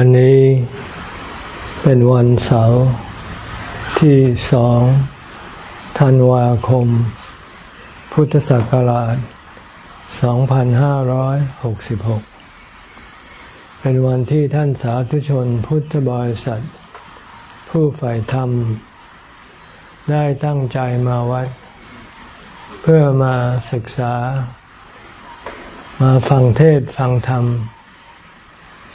วันนี้เป็นวันเสาร์ที่สองธันวาคม พุทธศักราช 2566 เป็นวันที่ท่านสาธุชนพุทธบริษัท ผู้ใฝ่ธรรม ได้ตั้งใจมาวัด เพื่อมาศึกษา มาฟังเทศฟังธรรม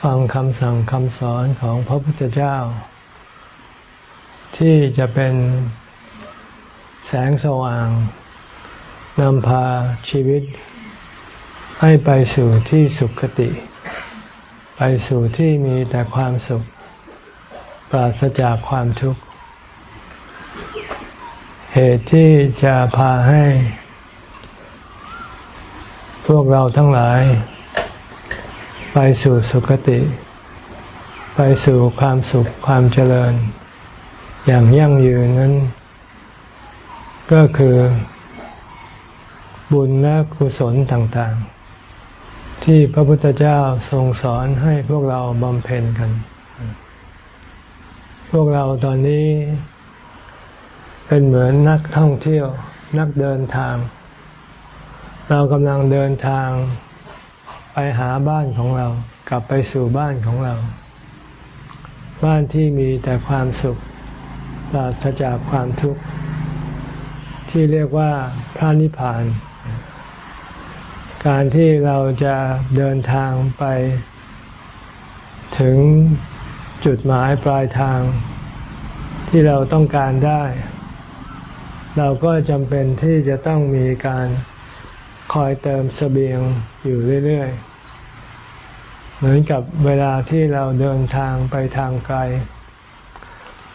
ฟังคำสั่งคำสอนของพระพุทธเจ้า ที่จะเป็นแสงสว่างนำพาชีวิต ให้ไปสู่ที่สุขติ ไปสู่ที่มีแต่ความสุข ปราศจากความทุกข์ เหตุที่จะพาให้ พวกเราทั้งหลาย ไปสู่สุคติ ไปสู่ความสุขความเจริญ อย่างยั่งยืนนั้น ก็คือบุญและกุศลต่างๆ ที่พระพุทธเจ้าทรงสอนให้พวกเราบำเพ็ญกัน พวกเราตอนนี้เป็นเหมือนนักท่องเที่ยว นักเดินทาง เรากำลังเดินทาง ไปหาบ้านของเรา กลับไปสู่บ้านของเรา บ้านที่มีแต่ความสุขปราศจากความทุกข์ ที่เรียกว่าพระนิพพาน การที่เราจะเดินทางไปถึงจุดหมายปลายทางที่เราต้องการได้ เราก็จำเป็นที่จะต้องมีการ คอยเติมสเสบียงอยู่เรื่อยๆ เหมือนกับเวลาที่เราเดินทางไปทางไกล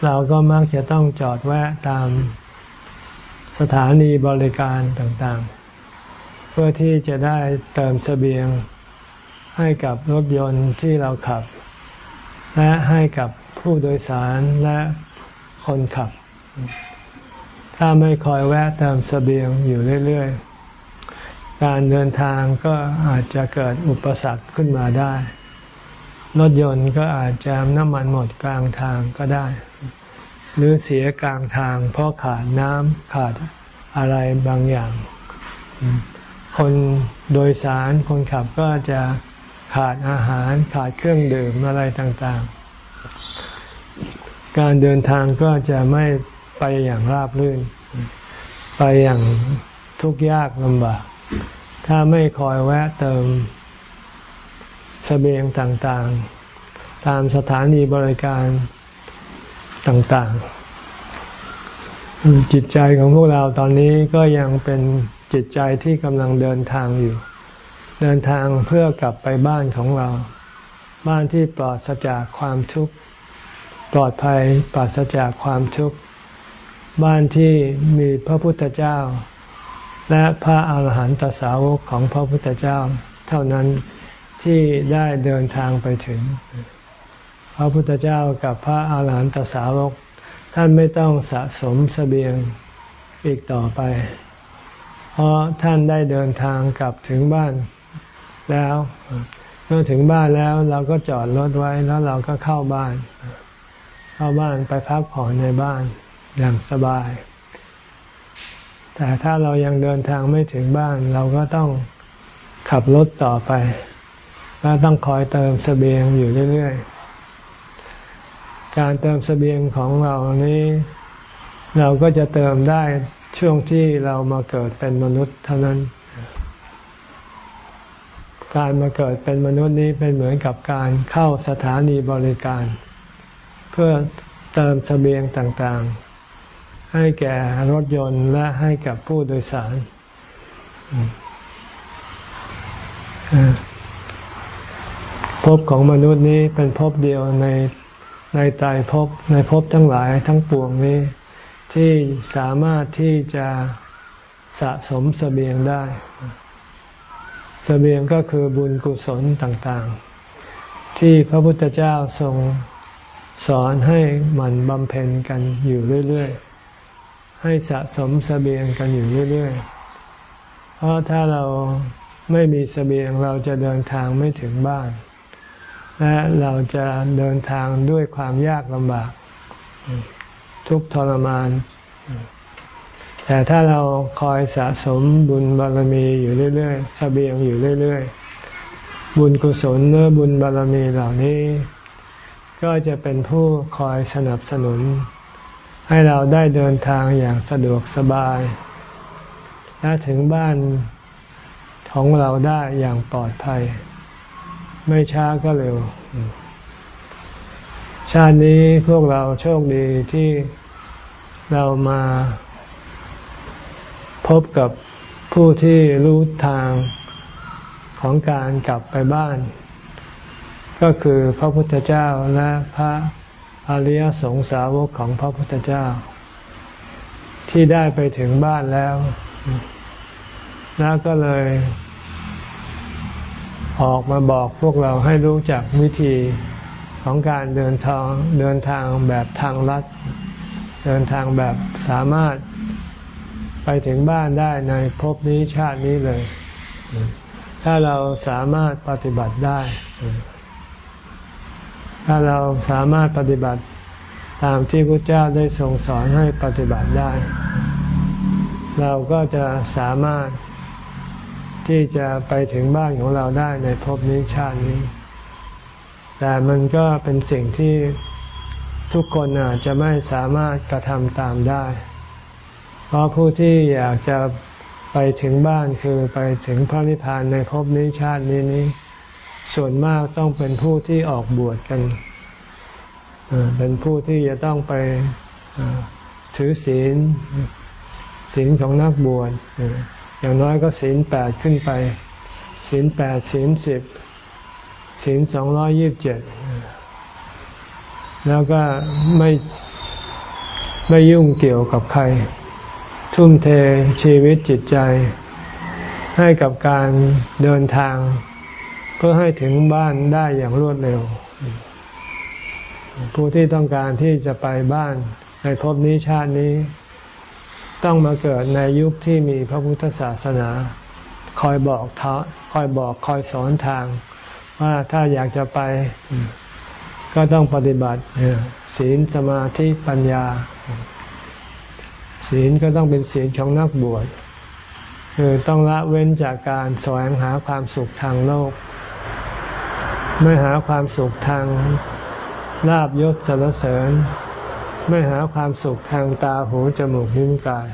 เราก็มักจะต้องจอดแวะตามสถานีบริการต่างๆ เพื่อที่จะได้เติมสเสบียงให้กับรถยนต์ที่เราขับ และให้กับผู้โดยสารและคนขับ ถ้าไม่คอยแวะเติมสเสบียงอยู่เรื่อยๆ การเดินทางก็อาจจะเกิดอุปสรรคขึ้นมาได้ รถยนต์ก็อาจจะน้ำมันหมดกลางทางก็ได้ หรือเสียกลางทาง เพราะขาดน้ำขาดอะไรบางอย่าง คนโดยสารคนขับก็จะขาดอาหารขาดเครื่องดื่มอะไรต่างๆ การเดินทางก็จะไม่ไปอย่างราบรื่น ไปอย่างทุกข์ยากลำบาก ถ้าไม่คอยแวะเติมสเสบียงต่างๆ ตามสถานีบริการต่างๆ จิตใจของพวกเราตอนนี้ก็ยังเป็นจิตใจที่กำลังเดินทางอยู่ เดินทางเพื่อกลับไปบ้านของเรา บ้านที่ปลอดจากความทุกข์ ปลอดภัยปราศจากความทุกข์ บ้านที่มีพระพุทธเจ้า และพระอาหารหันตสาวกของพระพุทธเจ้าเท่านั้นที่ได้เดินทางไปถึง พระพุทธเจ้ากับพระอาหารหันตสาวก ท่านไม่ต้องสะสมสเสบียงอีกต่อไป เพราะท่านได้เดินทางกลับถึงบ้านแล้วเมื่อถึงบ้านแล้วเราก็จอดรถไว้แล้วเราก็เข้าบ้าน เข้าบ้านไปพักผ่อนในบ้านอย่างสบาย แต่ถ้าเรายังเดินทางไม่ถึงบ้าน เราก็ต้องขับรถต่อไปแล้วต้องคอยเติมสเสบียงอยู่เรื่อยๆ การเติมสเสบียงของเรานี้ เราก็จะเติมได้ช่วงที่เรามาเกิดเป็นมนุษย์เท่านั้น การมาเกิดเป็นมนุษย์นี้เป็นเหมือนกับการเข้าสถานีบริการ เพื่อเติมสเสบียงต่างๆ ให้แก่รถยนต์และให้กับผู้โดยสาร ภพของมนุษย์นี้เป็นภพเดียวในในตายภพในภพทั้งหลายทั้งปวงนี้ ที่สามารถที่จะสะสมสเสบียงได้สเสบียงก็คือบุญกุศลต่างๆ ที่พระพุทธเจ้าทรงสอนให้มันบำเพ็ญกันอยู่เรื่อย ๆ ให้สะสมสเสบียงกันอยู่เรื่อยๆ เพราะถ้าเราไม่มีสเสบียงเราจะเดินทางไม่ถึงบ้าน และเราจะเดินทางด้วยความยากลำบาก ทุกทรมาน แต่ถ้าเราคอยสะสมบุญบารมีอยู่เรื่อยๆสเสบียงอยู่เรื่อยๆ บุญกุศลเนื้อบุญบารมีเหล่านี้ ก็จะเป็นผู้คอยสนับสนุน ให้เราได้เดินทางอย่างสะดวกสบาย และถึงบ้านของเราได้อย่างปลอดภัย ไม่ช้าก็เร็ว ชาตินี้พวกเราโชคดีที่เรามาพบกับผู้ที่รู้ทางของการกลับไปบ้าน ก็คือพระพุทธเจ้าและพระ อริยสงสาวกของพระพุทธเจ้า ที่ได้ไปถึงบ้านแล้วแล้วก็เลย ออกมาบอกพวกเราให้รู้จักวิธีของการเดินทางเดินทางแบบทางลัด เดินทางแบบสามารถไปถึงบ้านได้ในภพนี้ชาตินี้เลย ถ้าเราสามารถปฏิบัติได้ ถ้าเราสามารถปฏิบัติตามที่พระเจ้าได้ทรงสอนให้ปฏิบัติได้ เราก็จะสามารถที่จะไปถึงบ้านของเราได้ในภพนี้ชาตินี้ แต่มันก็เป็นสิ่งที่ทุกคนอาจจะไม่สามารถกระทำตามได้ เพราะผู้ที่อยากจะไปถึงบ้านคือไปถึงพระนิพพานในภพนี้ชาตินี้นี้ ส่วนมากต้องเป็นผู้ที่ออกบวชกัน เป็นผู้ที่จะต้องไปถือศีลศีลของนักบวชอย่างน้อยก็ศีลแปดขึ้นไปศีลแปดศีลสิบศีลสองร้อยยิบเจ็ดแล้วก็ไม่ไม่ยุ่งเกี่ยวกับใคร ทุ่มเทชีวิตจิตใจ ให้กับการเดินทาง เพื่อให้ถึงบ้านได้อย่างรวดเร็ว ผู้ที่ต้องการที่จะไปบ้านในภพนี้ชาตินี้ ต้องมาเกิดในยุคที่มีพระพุทธศาสนา คอยบอกทาคอยบอกคอยสอนทาง ว่าถ้าอยากจะไปก็ต้องปฏิบัติศีลสมาธิปัญญา ศีลก็ต้องเป็นศีลของนักบวชคือต้องละเว้นจากการแสวงหาความสุขทางโลก ไม่หาความสุขทางลาบยศสรรเสริญ ไม่หาความสุขทางตาหูจมูกนิ้วกาย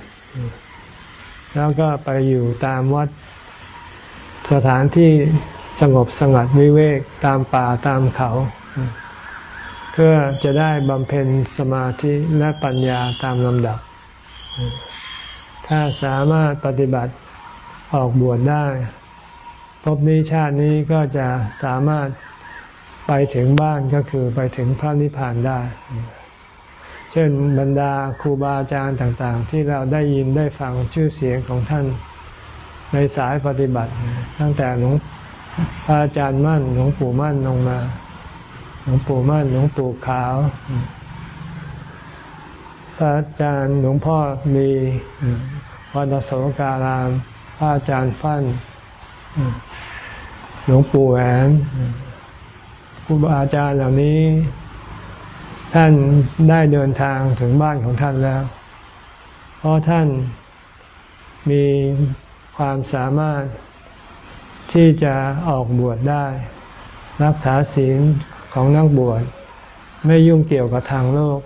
แล้วก็ไปอยู่ตามวัดสถานที่สงบสงัดวิเวกตามป่าตามเขา เพื่อจะได้บำเพ็ญสมาธิและปัญญาตามลำดับ ถ้าสามารถปฏิบัติออกบวชได้พบนี้ชาตินี้ก็จะสามารถ ไปถึงบ้านก็คือไปถึงพระนิพพานได้ เช่นบรรดาครูบาอาจารย์ต่างๆ ที่เราได้ยินได้ฟังชื่อเสียงของท่านในสายปฏิบัติ ตั้งแต่หลวงพระอาจารย์มั่นหลวงปู่มั่นลงมา หลวงปู่มั่นหลวงปู่ขาว พระอาจารย์หลวงพ่อมีวัดโสการาม พระอาจารย์ฟั่นหลวงปู่แหวน ครูบาอาจารย์เหล่านี้ ท่านได้เดินทางถึงบ้านของท่านแล้ว เพราะท่านมีความสามารถที่จะออกบวชได้ รักษาศีลของนักบวช ไม่ยุ่งเกี่ยวกับทางโลก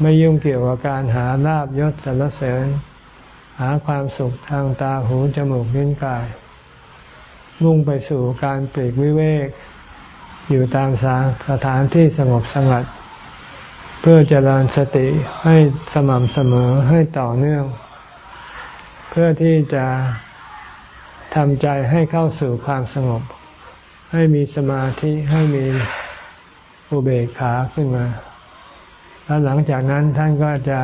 ไม่ยุ่งเกี่ยวกับการหาลาบยศสรรเสริญ หาความสุขทางตาหูจมูกลิ้นกาย มุ่งไปสู่การปลีกวิเวก อยู่ตามสถานที่สงบสงัด เพื่อเจริญสติให้สม่ำเสมอให้ต่อเนื่อง เพื่อที่จะทำใจให้เข้าสู่ความสงบ ให้มีสมาธิให้มีอุเบกขาขึ้นมา แล้วหลังจากนั้นท่านก็จะ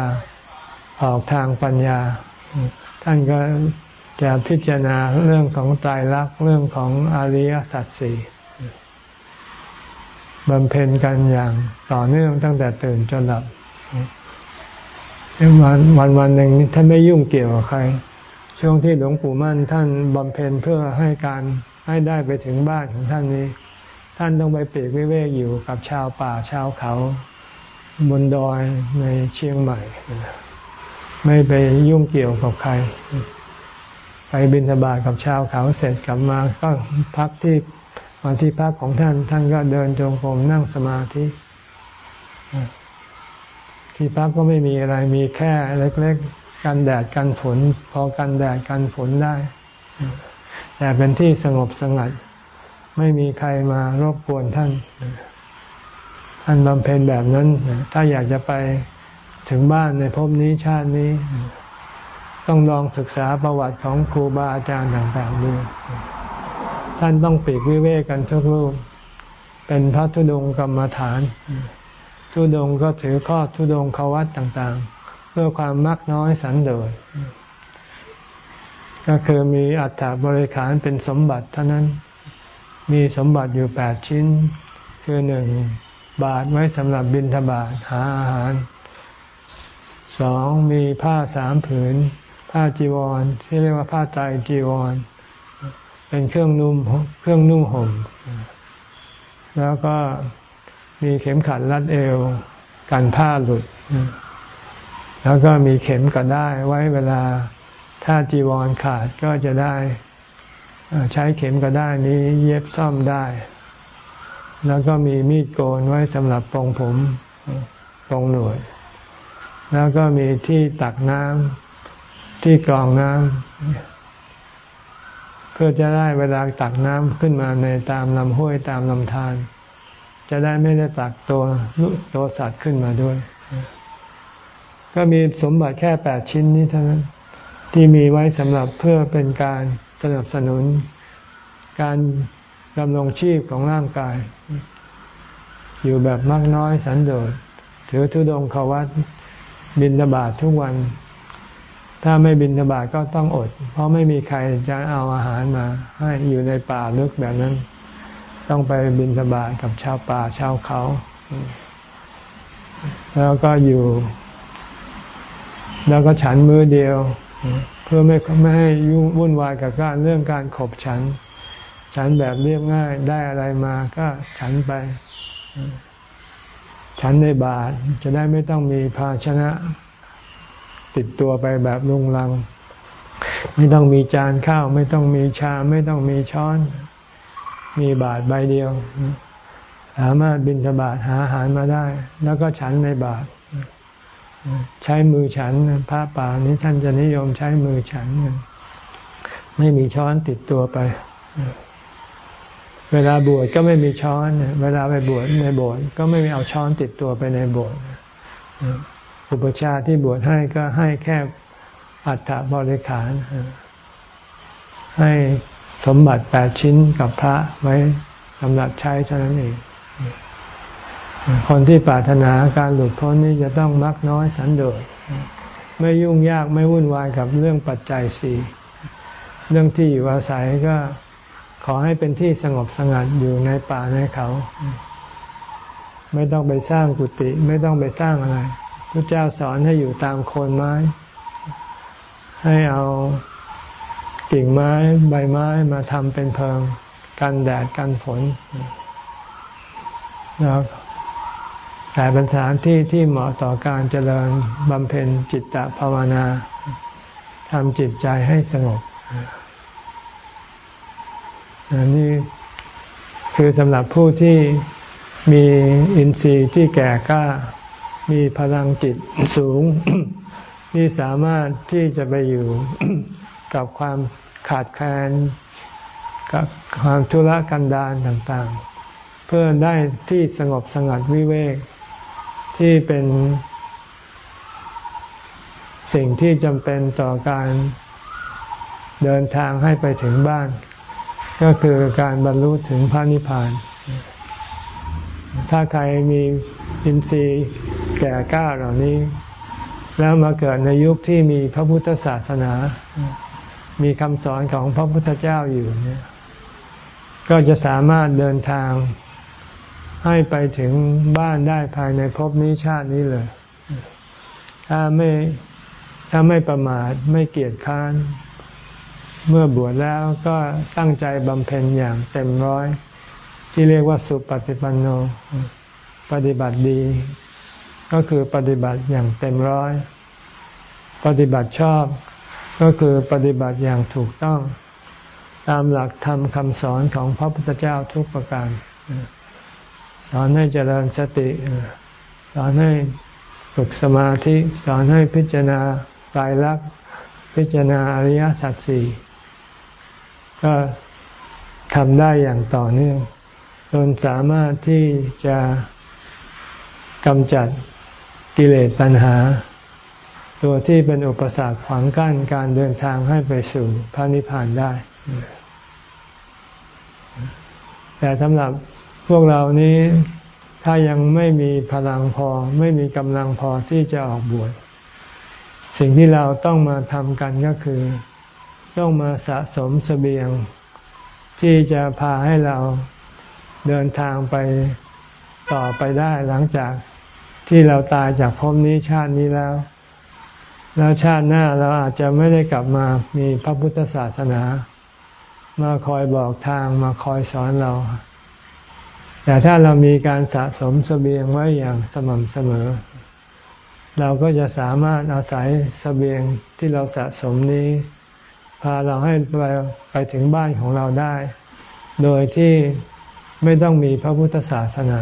ออกทางปัญญา ท่านก็จะพิจารณาเรื่องของตายรักเรื่องของอริยสัจสี่ บำเพ็ญกันอย่างต่อเนื่องตั้งแต่ตื่นจนหลับวันวันวันหนึ่งท่านไม่ยุ่งเกี่ยวกับใคร ช่วงที่หลวงปู่มั่นท่านบำเพ็ญเพื่อให้การให้ได้ไปถึงบ้านของท่านนี้ ท่านต้องไปปีกวิเวกอยู่กับชาวป่าชาวเขาบนดอยในเชียงใหม่ ไม่ไปยุ่งเกี่ยวกับใคร ไปบินธบาตกับชาวเขาเสร็จกลับมาก็พักที่ วันที่พักของท่าน ท่านก็เดินจงกรมนั่งสมาธิที่พักก็ไม่มีอะไรมีแค่เล็กๆกันแดดกันฝนพอกันแดดกันฝนได้ แต่เป็นที่สงบสงัด ไม่มีใครมารบกวนท่าน ท่านบำเพ็ญแบบนั้น ถ้าอยากจะไปถึงบ้านในภพนี้ชาตินี้ ต้องลองศึกษาประวัติของครูบาอาจารย์ต่างๆดู ท่านต้องปีกวิเวกกันทุกรูป เป็นพระธุดงกรรมฐานทุดงก็ถือข้อทุดงขวัตต่างๆ เพื่อความมักน้อยสันโดษก็คือมีอัฐบริขารเป็นสมบัติเท่านั้น มีสมบัติอยู่แปดชิ้น คือหนึ่งบาทไว้สำหรับบิณฑบาตหาอาหารสองมีผ้าสามผืน ผ้าจีวร ที่เรียกว่าผ้าไตรจีวร เป็นเครื่องนุ่มเครื่องนุ่งห่ม แล้วก็มีเข็มขัดรัดเอวกันผ้าหลุด แล้วก็มีเข็มก็ได้ไว้เวลาถ้าจีวรขาดก็จะได้ใช้เข็มก็ได้นี้เย็บซ่อมได้ แล้วก็มีมีดโกนไว้สำหรับปรงผมปรงหนวด แล้วก็มีที่ตักน้ำที่กรองน้ำ เพื่อจะได้เวลาตักน้ำขึ้นมาในตามลำห้วยตามลำธารจะได้ไม่ได้ตักตัวตัวสัตว์ขึ้นมาด้วย ก็มีสมบัติแค่แปดชิ้นนี้เท่านั้น ที่มีไว้สำหรับเพื่อเป็นการสนับสนุน การดำรงชีพของร่างกาย อยู่แบบมากน้อยสันโดษถือทุดงขวัตบินบาททุกวัน ถ้าไม่บินทบาทก็ต้องอด เพราะไม่มีใครจะเอาอาหารมา ให้อยู่ในป่าลึกแบบนั้น ต้องไปบินสบายกับชาวป่าชาวเขา แล้วก็อยู่ แล้วก็ฉันมือเดียว เพื่อไม่ไม่ให้ยุ่งวุ่นวายกับการเรื่องการขบฉัน ฉันแบบเรียบง่ายได้อะไรมาก็ฉันไปฉันในบาทจะได้ไม่ต้องมีภาชนะ ติดตัวไปแบบลุงลัง ไม่ต้องมีจานข้าว ไม่ต้องมีชาไม่ต้องมีช้อน มีบาทใบเดียว สามารถบินทบาทหาอาหารมาได้ แล้วก็ฉันในบาท ใช้มือฉันพระป่านี้ท่านจะนิยมใช้มือฉัน ไม่มีช้อนติดตัวไปเวลาบวชก็ไม่มีช้อน เวลาไปบวชในโบสถ์ก็ไม่มีเอาช้อนติดตัวไปในโบสถ์ อุปชาที่บวชให้ก็ให้แค่อัฐบริขาร ให้สมบัติแปดชิ้นกับพระไว้สำหรับใช้เท่านั้นเอง คนที่ปรารถนาการหลุดพ้นนี้จะต้องมักน้อยสันโดษไม่ยุ่งยากไม่วุ่นวายกับเรื่องปัจจัยสี่เรื่องที่อยู่อาศัยก็ขอให้เป็นที่สงบสงัดอยู่ในป่าในเขา ไม่ต้องไปสร้างกุฏิไม่ต้องไปสร้างอะไร พระเจ้าสอนให้อยู่ตามโคนไม้ ให้เอากิ่งไม้ใบไม้มาทำเป็นเพิง กันแดดกันฝนแล้วแต่เป็นสถานที่ที่เหมาะต่อการเจริญบำเพ็ญจิตตภาวนาทำจิตใจให้สงบนนี่คือสำหรับผู้ที่มีอินทรีย์ที่แก่กล้า มีพลังจิตสูง ที่สามารถที่จะไปอยู่กับความขาดแคลนกับความทุรกันดารต่างๆ เพื่อได้ที่สงบสงัดวิเวกที่เป็นสิ่งที่จำเป็นต่อการเดินทางให้ไปถึงบ้าน ก็คือการบรรลุถึงพระนิพพาน ถ้าใครมีอินทรีย์ ก่กล้าเหล่านี้ แล้วมาเกิดในยุคที่มีพระพุทธศาสนา มีคำสอนของพระพุทธเจ้าอยู่เนี่ยก็จะสามารถเดินทางให้ไปถึงบ้านได้ภายในภพนี้ชาตินี้เลย ถ้าไม่ถ้าไม่ประมาทไม่เกียจค้าน เมื่อบวชแล้วก็ตั้งใจบำเพ็ญอย่างเต็มร้อย ที่เรียกว่าสุปฏิปันโน ปฏิบัติดี ก็คือปฏิบัติอย่างเต็มร้อย ปฏิบัติชอบ ก็คือปฏิบัติอย่างถูกต้อง ตามหลักธรรมคำสอนของพระพุทธเจ้าทุกประการ สอนให้เจริญสติ สอนให้ฝึกสมาธิ สอนให้พิจารณาตายรักพิจารณาอริยสัจสี่ก็ทำได้อย่างต่อเนื่องจนสามารถที่จะกำจัด กิเลสตัณหา ตัวที่เป็นอุปสรรคขวางกั้นการเดินทางให้ไปสู่พระนิพพานได้ แต่สำหรับพวกเรานี้ถ้ายังไม่มีพลังพอ ไม่มีกำลังพอที่จะออกบวชสิ่งที่เราต้องมาทำกันก็คือ ต้องมาสะสมสเสบียง ที่จะพาให้เราเดินทางไปต่อไปได้หลังจาก ที่เราตายจากภพนี้ชาตินี้แล้ว แล้วชาติหน้าเราอาจจะไม่ได้กลับมามีพระพุทธศาสนา มาคอยบอกทางมาคอยสอนเรา แต่ถ้าเรามีการสะสมสเสบียงไว้อย่างสม่ำเสมอ เราก็จะสามารถอาศัยสเสบียงที่เราสะสมนี้ พาเราให้ไปไปถึงบ้านของเราได้ โดยที่ไม่ต้องมีพระพุทธศาสนา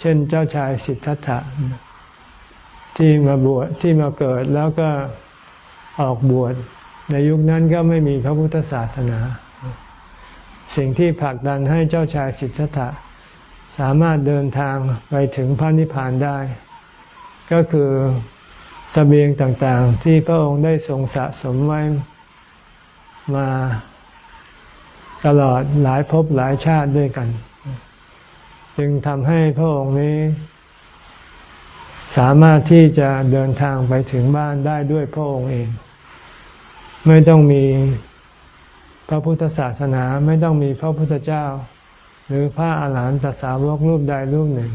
เช่นเจ้าชายสิทธัตถะที่มาบวชที่มาเกิดแล้วก็ออกบวชในยุคนั้นก็ไม่มีพระพุทธศาสนา สิ่งที่ผลักดันให้เจ้าชายสิทธัตถะสามารถเดินทางไปถึงพระนิพพานได้ ก็คือสเสบียงต่างๆ ที่พระองค์ได้ทรงสะสมไว้มาตลอดหลายภพหลายชาติด้วยกัน จึงทำให้พระองค์นี้ สามารถที่จะเดินทางไปถึงบ้านได้ด้วยพระองค์เอง ไม่ต้องมีพระพุทธศาสนาไม่ต้องมีพระพุทธเจ้า หรือพระอาหารหันตสาวกรูปใดรูปหนึ่ง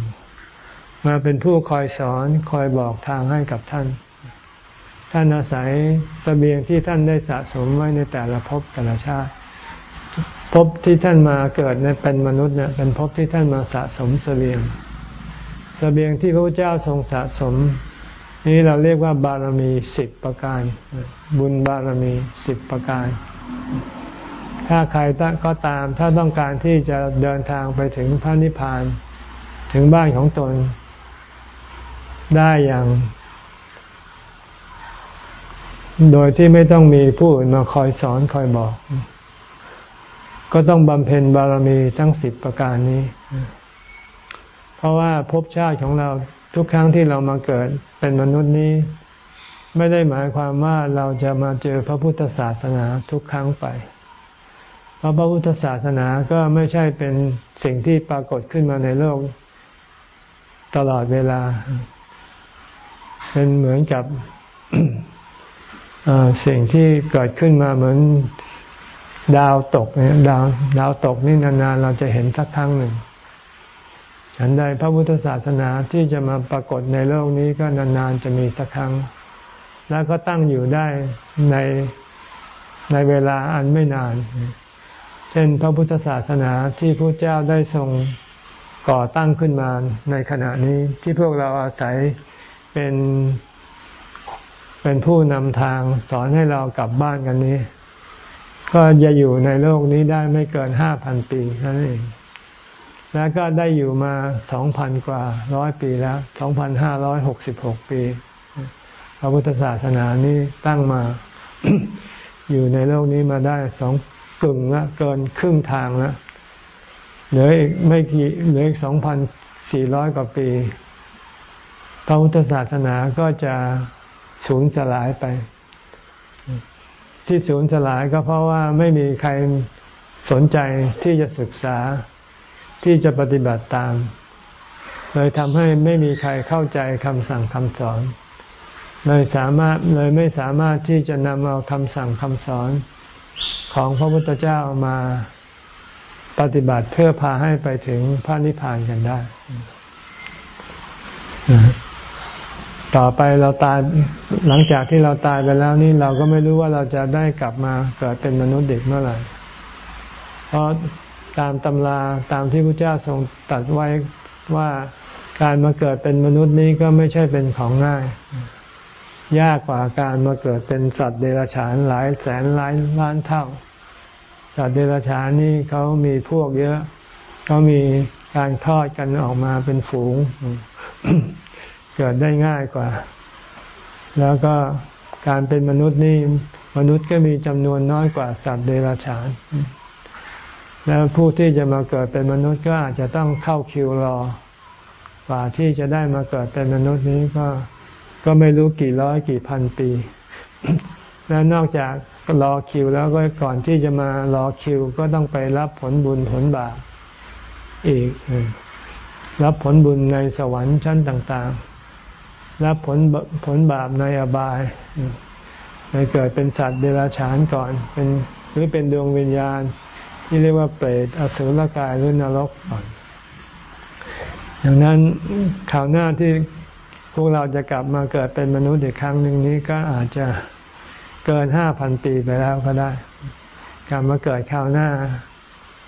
มาเป็นผู้คอยสอนคอยบอกทางให้กับท่าน ท่านอาศัยสเสบียงที่ท่านได้สะสมไว้ในแต่ละภพแต่ละชาติ ภพที่ท่านมาเกิดในเป็นมนุษย์เนี่ยเป็นภพที่ท่านมาสะสมเสบียงเสบียงที่พระพุทธเจ้าทรงสะสม นี้เราเรียกว่าบารมีสิบประการ บุญบารมีสิบประการ ถ้าใครก็ตามถ้าต้องการที่จะเดินทางไปถึงพระนิพพานถึงบ้านของตน ได้อย่าง โดยที่ไม่ต้องมีผู้อื่นมาคอยสอนคอยบอก ก็ต้องบำเพ็ญบารมีทั้งสิบประการนี้ เพราะว่าภพชาติของเราทุกครั้งที่เรามาเกิดเป็นมนุษย์นี้ ไม่ได้หมายความว่าเราจะมาเจอพระพุทธศาสนาทุกครั้งไป เพราะพระพุทธศาสนาก็ไม่ใช่เป็นสิ่งที่ปรากฏขึ้นมาในโลกตลอดเวลา เป็นเหมือนกับสิ่งที่เกิดขึ้นมาเหมือน ดาวตกเนี่ยดาวดาวตกนี่นานๆ เราจะเห็นสักครั้งหนึ่ง ฉันใดพระพุทธศาสนาที่จะมาปรากฏในโลกนี้ก็นานๆจะมีสักครั้ง แล้วก็ตั้งอยู่ได้ในในเวลาอันไม่นาน เช่นพระพุทธศาสนาที่พระเจ้าได้ทรงก่อตั้งขึ้นมาในขณะนี้ที่พวกเราอาศัยเป็นเป็นผู้นำทางสอนให้เรากลับบ้านกันนี้ ก็จะอยู่ในโลกนี้ได้ไม่เกินห้าพันปีนั่นเอง แล้วก็ได้อยู่มาสองพันกว่าร้อยปีแล้วสองพันห้าร้อยหกสิบหกปี พระพุทธศาสนานี้ตั้งมา อยู่ในโลกนี้มาได้สองกึ่งละเกินครึ่งทางล้วเหลืออีกไม่กี่เหลืออีกสองพันสี่ร้อยกว่าปี พระพุทธศาสนาก็จะสูญสลายไป ที่สูญสลายก็เพราะว่าไม่มีใครสนใจที่จะศึกษาที่จะปฏิบัติตาม เลยทำให้ไม่มีใครเข้าใจคำสั่งคำสอน เลยสามารถเลยไม่สามารถที่จะนำเอาคำสั่งคำสอน ของพระพุทธเจ้ามาปฏิบัติเพื่อพาให้ไปถึงพระนิพพานกันได้ ต่อไปเราตายหลังจากที่เราตายไปแล้วนี่เราก็ไม่รู้ว่าเราจะได้กลับมาเกิดเป็นมนุษย์เด็กเมื่อไหร่เพราะตามตำราตามที่พระเจ้าทรงตัดไว้ว่าการมาเกิดเป็นมนุษย์นี้ก็ไม่ใช่เป็นของง่าย ยากกว่าการมาเกิดเป็นสัตว์เดรัจฉานหลายแสนหลายล้านเท่า สัตว์เดรัจฉานนี่เขามีพวกเยอะเขามีการคลอดกันออกมาเป็นฝูง เกิดได้ง่ายกว่า แล้วก็การเป็นมนุษย์นี่มนุษย์ก็มีจำนวนน้อยกว่าสัตว์เดรัจฉาน แล้วผู้ที่จะมาเกิดเป็นมนุษย์ก็อาจจะต้องเข้าคิวรอกว่าที่จะได้มาเกิดเป็นมนุษย์นี้ก็ก็ไม่รู้กี่ร้อยกี่พันปี แล้วนอกจากรอคิวแล้วก็ก่อนที่จะมารอคิวก็ต้องไปรับผลบุญผลบาปอีก รับผลบุญในสวรรค์ชั้นต่าง ๆ รับผลผลบาปในอบายไปเกิดเป็นสัตว์เดรัจฉานก่อน เป็นหรือเป็นดวงวิญญาณ ที่เรียกว่าเปรตอสุรกายหรือนรกก่อนดังนั้นข่าวหน้าที่พวกเราจะกลับมาเกิดเป็นมนุษย์อีกครั้งหนึ่งนี้ก็อาจจะเกินห้าพันปีไปแล้วก็ได้ กลับมาเกิดข่าวหน้า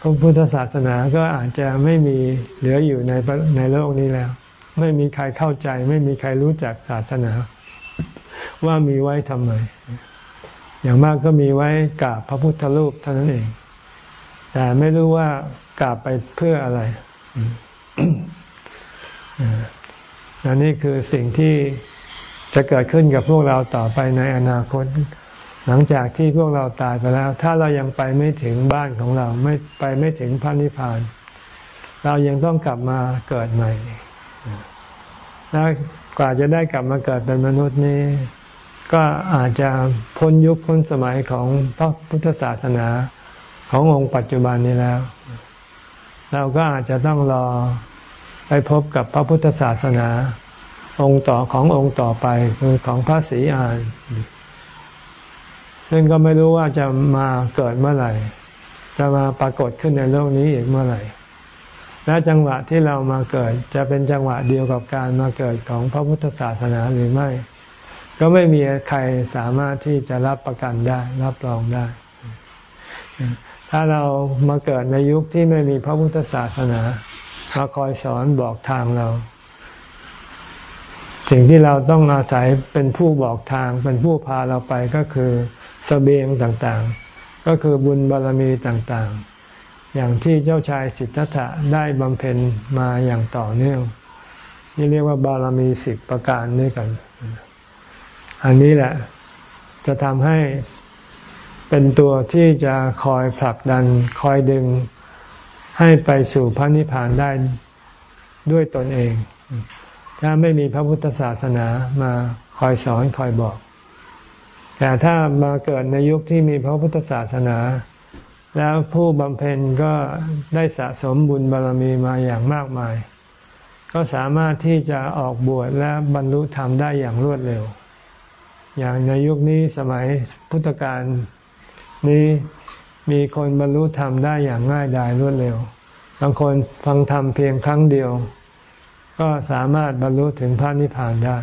พระพุทธศาสนาก็อาจจะไม่มีเหลืออยู่ในในโลกนี้แล้ว ไม่มีใครเข้าใจ ไม่มีใครรู้จักศาสนา ว่ามีไว้ทำไม อย่างมากก็มีไว้กราบพระพุทธรูปเท่านั้นเอง แต่ไม่รู้ว่ากราบไปเพื่ออะไรอันนี้คือสิ่งที่จะเกิดขึ้นกับพวกเราต่อไปในอนาคต หลังจากที่พวกเราตายไปแล้ว ถ้าเรายังไปไม่ถึงบ้านของเรา ไม่ไปไม่ถึงพระนิพพาน เรายังต้องกลับมาเกิดใหม่ แล้วกว่าจะได้กลับมาเกิดเป็นมนุษย์นี้ ก็อาจจะพ้นยุคพ้นสมัยของพระพุทธศาสนาขององค์ปัจจุบันนี้แล้ว เราก็อาจจะต้องรอไปพบกับพระพุทธศาสนา องค์ต่อขององค์ต่อไปคือของพระศรีอาน ซึ่งก็ไม่รู้ว่าจะมาเกิดเมื่อไหร่ จะมาปรากฏขึ้นในโลกนี้อีกเมื่อไหร่ และจังหวะที่เรามาเกิด จะเป็นจังหวะเดียวกับการมาเกิดของพระพุทธศาสนาหรือไม่ ก็ไม่มีใครสามารถที่จะรับประกันได้ รับรองได้ ถ้าเรามาเกิดในยุคที่ไม่มีพระพุทธศาสนามาคอยสอนบอกทางเรา สิ่งที่เราต้องอาศัยเป็นผู้บอกทาง เป็นผู้พาเราไปก็คือสเสบียงต่างๆ ก็คือบุญบารรมีต่างๆ อย่างที่เจ้าชายสิทธัตถะได้บำเพ็ญมาอย่างต่อเนื่อง นี่เรียกว่าบารมีสิบประการด้วยกัน อันนี้แหละจะทำให้เป็นตัวที่จะคอยผลักดันคอยดึงให้ไปสู่พระนิพพานได้ด้วยตนเอง ถ้าไม่มีพระพุทธศาสนามาคอยสอนคอยบอก แต่ถ้ามาเกิดในยุคที่มีพระพุทธศาสนา แล้วผู้บำเพ็ญก็ได้สะสมบุญบารรมีมาอย่างมากมาย ก็สามารถที่จะออกบวชและบรรลุธรรมได้อย่างรวดเร็ว อย่างในยุคนี้สมัยพุทธกาลนี้มีคนบรรลุธรรมได้อย่างง่ายดายรวดเร็ว บางคนฟังธรรมเพียงครั้งเดียว ก็สามารถบรรลุถึงพระนิพพานได้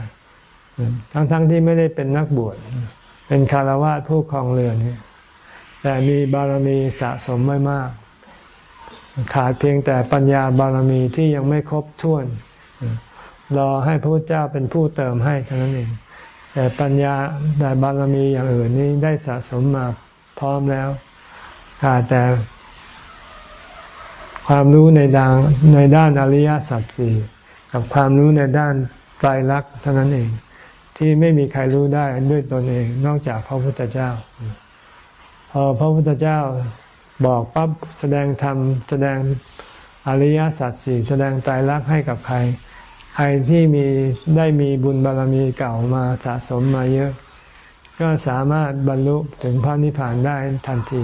ทั้งๆทที่ไม่ได้เป็นนักบวช เป็นคารวะผู้ครองเรือนนี่ แต่มีบารมีสะสมไม่มาก ขาดเพียงแต่ปัญญาบารมีที่ยังไม่ครบถ้วนรอให้พระพุทธเจ้าเป็นผู้เติมให้เท่านั้นเองแต่ปัญญาแต่บารมีอย่างอื่นนี้ได้สะสมมาพร้อมแล้วขาดแต่ความรู้ในดางในด้านอริยสัจสี่กับความรู้ในด้านไตรลักษณ์เท่านั้นเอง ที่ไม่มีใครรู้ได้ด้วยตนเอง นอกจากพระพุทธเจ้า พอพระพุทธเจ้าบอกปั๊บแสดงธรรมแสดงอริยสัจสี่แสดงไตรลักให้กับใคร ใครที่มีได้มีบุญบารรมีเก่ามาสะสมมาเยอะ ก็สามารถบรรลุถึงพระนิพพานได้ทันที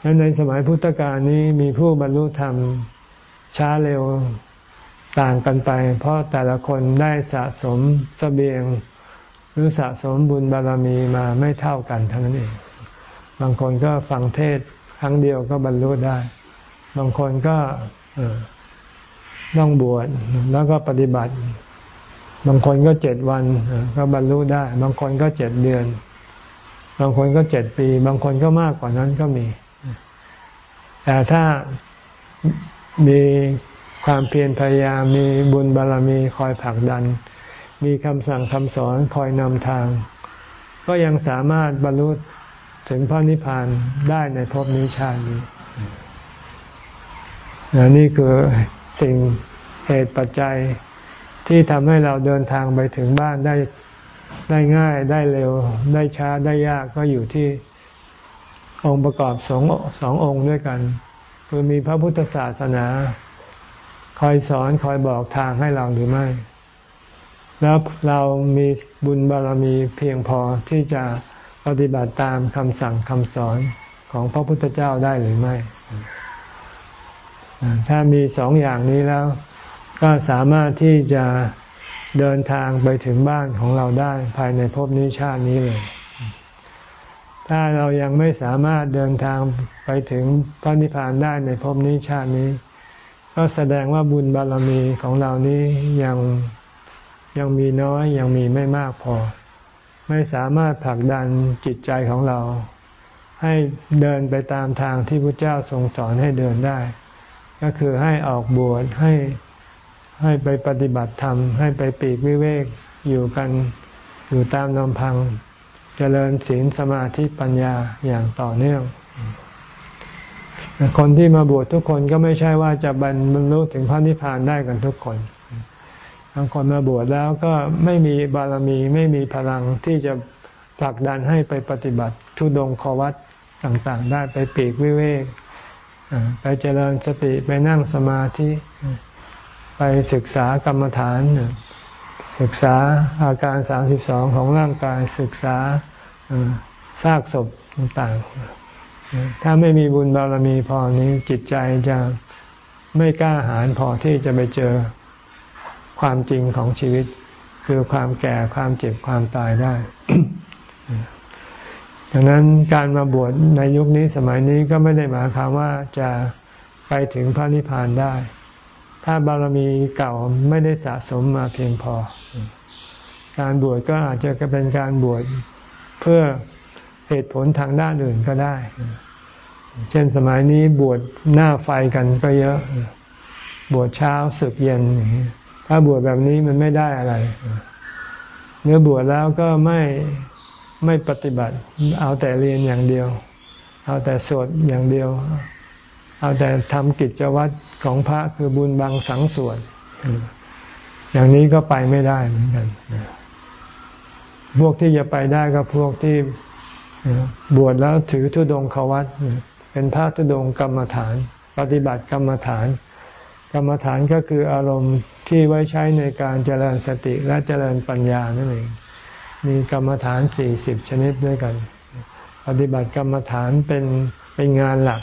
และในสมัยพุทธกาลนี้มีผู้บรรลุธรรมช้าเร็วต่างกันไป เพราะแต่ละคนได้สะสมสเสบียง รือสะสมบุญบารรมีมาไม่เท่ากันเท่านั้นเอง บางคนก็ฟังเทศครั้งเดียวก็บรรลุได้ บางคนก็ต้องบวชแล้วก็ปฏิบัติ บางคนก็เจ็ดวันก็บรรลุได้ บางคนก็เจ็ดเดือน บางคนก็เจ็ดปี บางคนก็มากกว่านั้นก็มี แต่ถ้ามีความเพียรพยายามมีบุญบารรมีคอยผลักดัน มีคำสั่งคำสอนคอยนำทาง ก็ยังสามารถบรรลุถึงพระนิพพานได้ในภพนี้ชาตินี้นี่คือสิ่งเหตุปัจจัยที่ทำให้เราเดินทางไปถึงบ้านได้ได้ง่ายได้เร็ว ได้ช้าได้ยากก็อยู่ที่องค์ประกอบสองสององค์ด้วยกัน คือมีพระพุทธศาสนา คอยสอนคอยบอกทางให้เราหรือไม่ แล้วเรามีบุญบารมีเพียงพอที่จะปฏิบัติตามคำสั่งคำสอนของพระพุทธเจ้าได้หรือไม่ ถ้ามีสองอย่างนี้แล้ว ก็สามารถที่จะเดินทางไปถึงบ้านของเราได้ภายในภพนี้ชาตินี้เลย ถ้าเรายังไม่สามารถเดินทางไปถึงพระนิพพานได้ในภพนี้ชาตินี้ ก็แสดงว่าบุญบารมีของเรานี้ยัง ยังมีน้อยยังมีไม่มากพอ ไม่สามารถผลักดันจิตใจของเรา ให้เดินไปตามทางที่พระเจ้าทรงสอนให้เดินได้ ก็คือให้ออกบวชให้ให้ไปปฏิบัติธรรม ให้ไปปีกวิเวกอยู่กันอยู่ตามลำพังเจริญศีลสมาธิปัญญาอย่างต่อเนื่อง คนที่มาบวชทุกคนก็ไม่ใช่ว่าจะบรรลุถึงพระนิพพานได้กันทุกคนางคนมาบวชแล้วก็ไม่มีบารมีไม่มีพลังที่จะผลักดันให้ไปปฏิบัติทุดงควัตต่างๆ ได้ไปปีกวิเวกไปเจริญสติไปนั่งสมาธิไปศึกษากรรมฐาน ศึกษาอาการสามสิบสองของร่างกายศึกษาซากศพต่างๆ ถ้าไม่มีบุญบารมีพอนี้จิตใจจะไม่กล้าหาญพอที่จะไปเจอ ความจริงของชีวิต คือความแก่ความเจ็บความตายได้ดังนั้นการมาบวชในยุคนี้สมัยนี้ก็ไม่ได้หมายความว่าจะไปถึงพระนิพพานได้ ถ้าบารมีเก่าไม่ได้สะสมมาเพียงพอ การบวชก็อาจจะเป็นการบวชเพื่อเหตุผลทางด้านอื่นก็ได้ เช่นสมัยนี้บวชหน้าไฟกันก็เยอะ บวชเช้าสึกเย็น ถ้าบวชแบบนี้มันไม่ได้อะไร เนื้อบวชแล้วก็ไม่ไม่ปฏิบัติ เอาแต่เรียนอย่างเดียว เอาแต่สวดอย่างเดียว เอาแต่ทำกิจวัตรของพระคือบุญบางสังส่วน อย่างนี้ก็ไปไม่ได้เหมือนกันพวกที่จะไปได้ก็พวกที่บวชแล้วถือธุดงควัตเป็นพระธุดงกรรมฐาน ปฏิบัติกรรมฐาน กรรมฐานก็คืออารมณ์ที่ไว้ใช้ในการเจริญสติและเจริญปัญญานั่นเอง มีกรรมฐานสี่สิบชนิดด้วยกัน ปฏิบัติกรรมฐานเป็นเป็นงานหลัก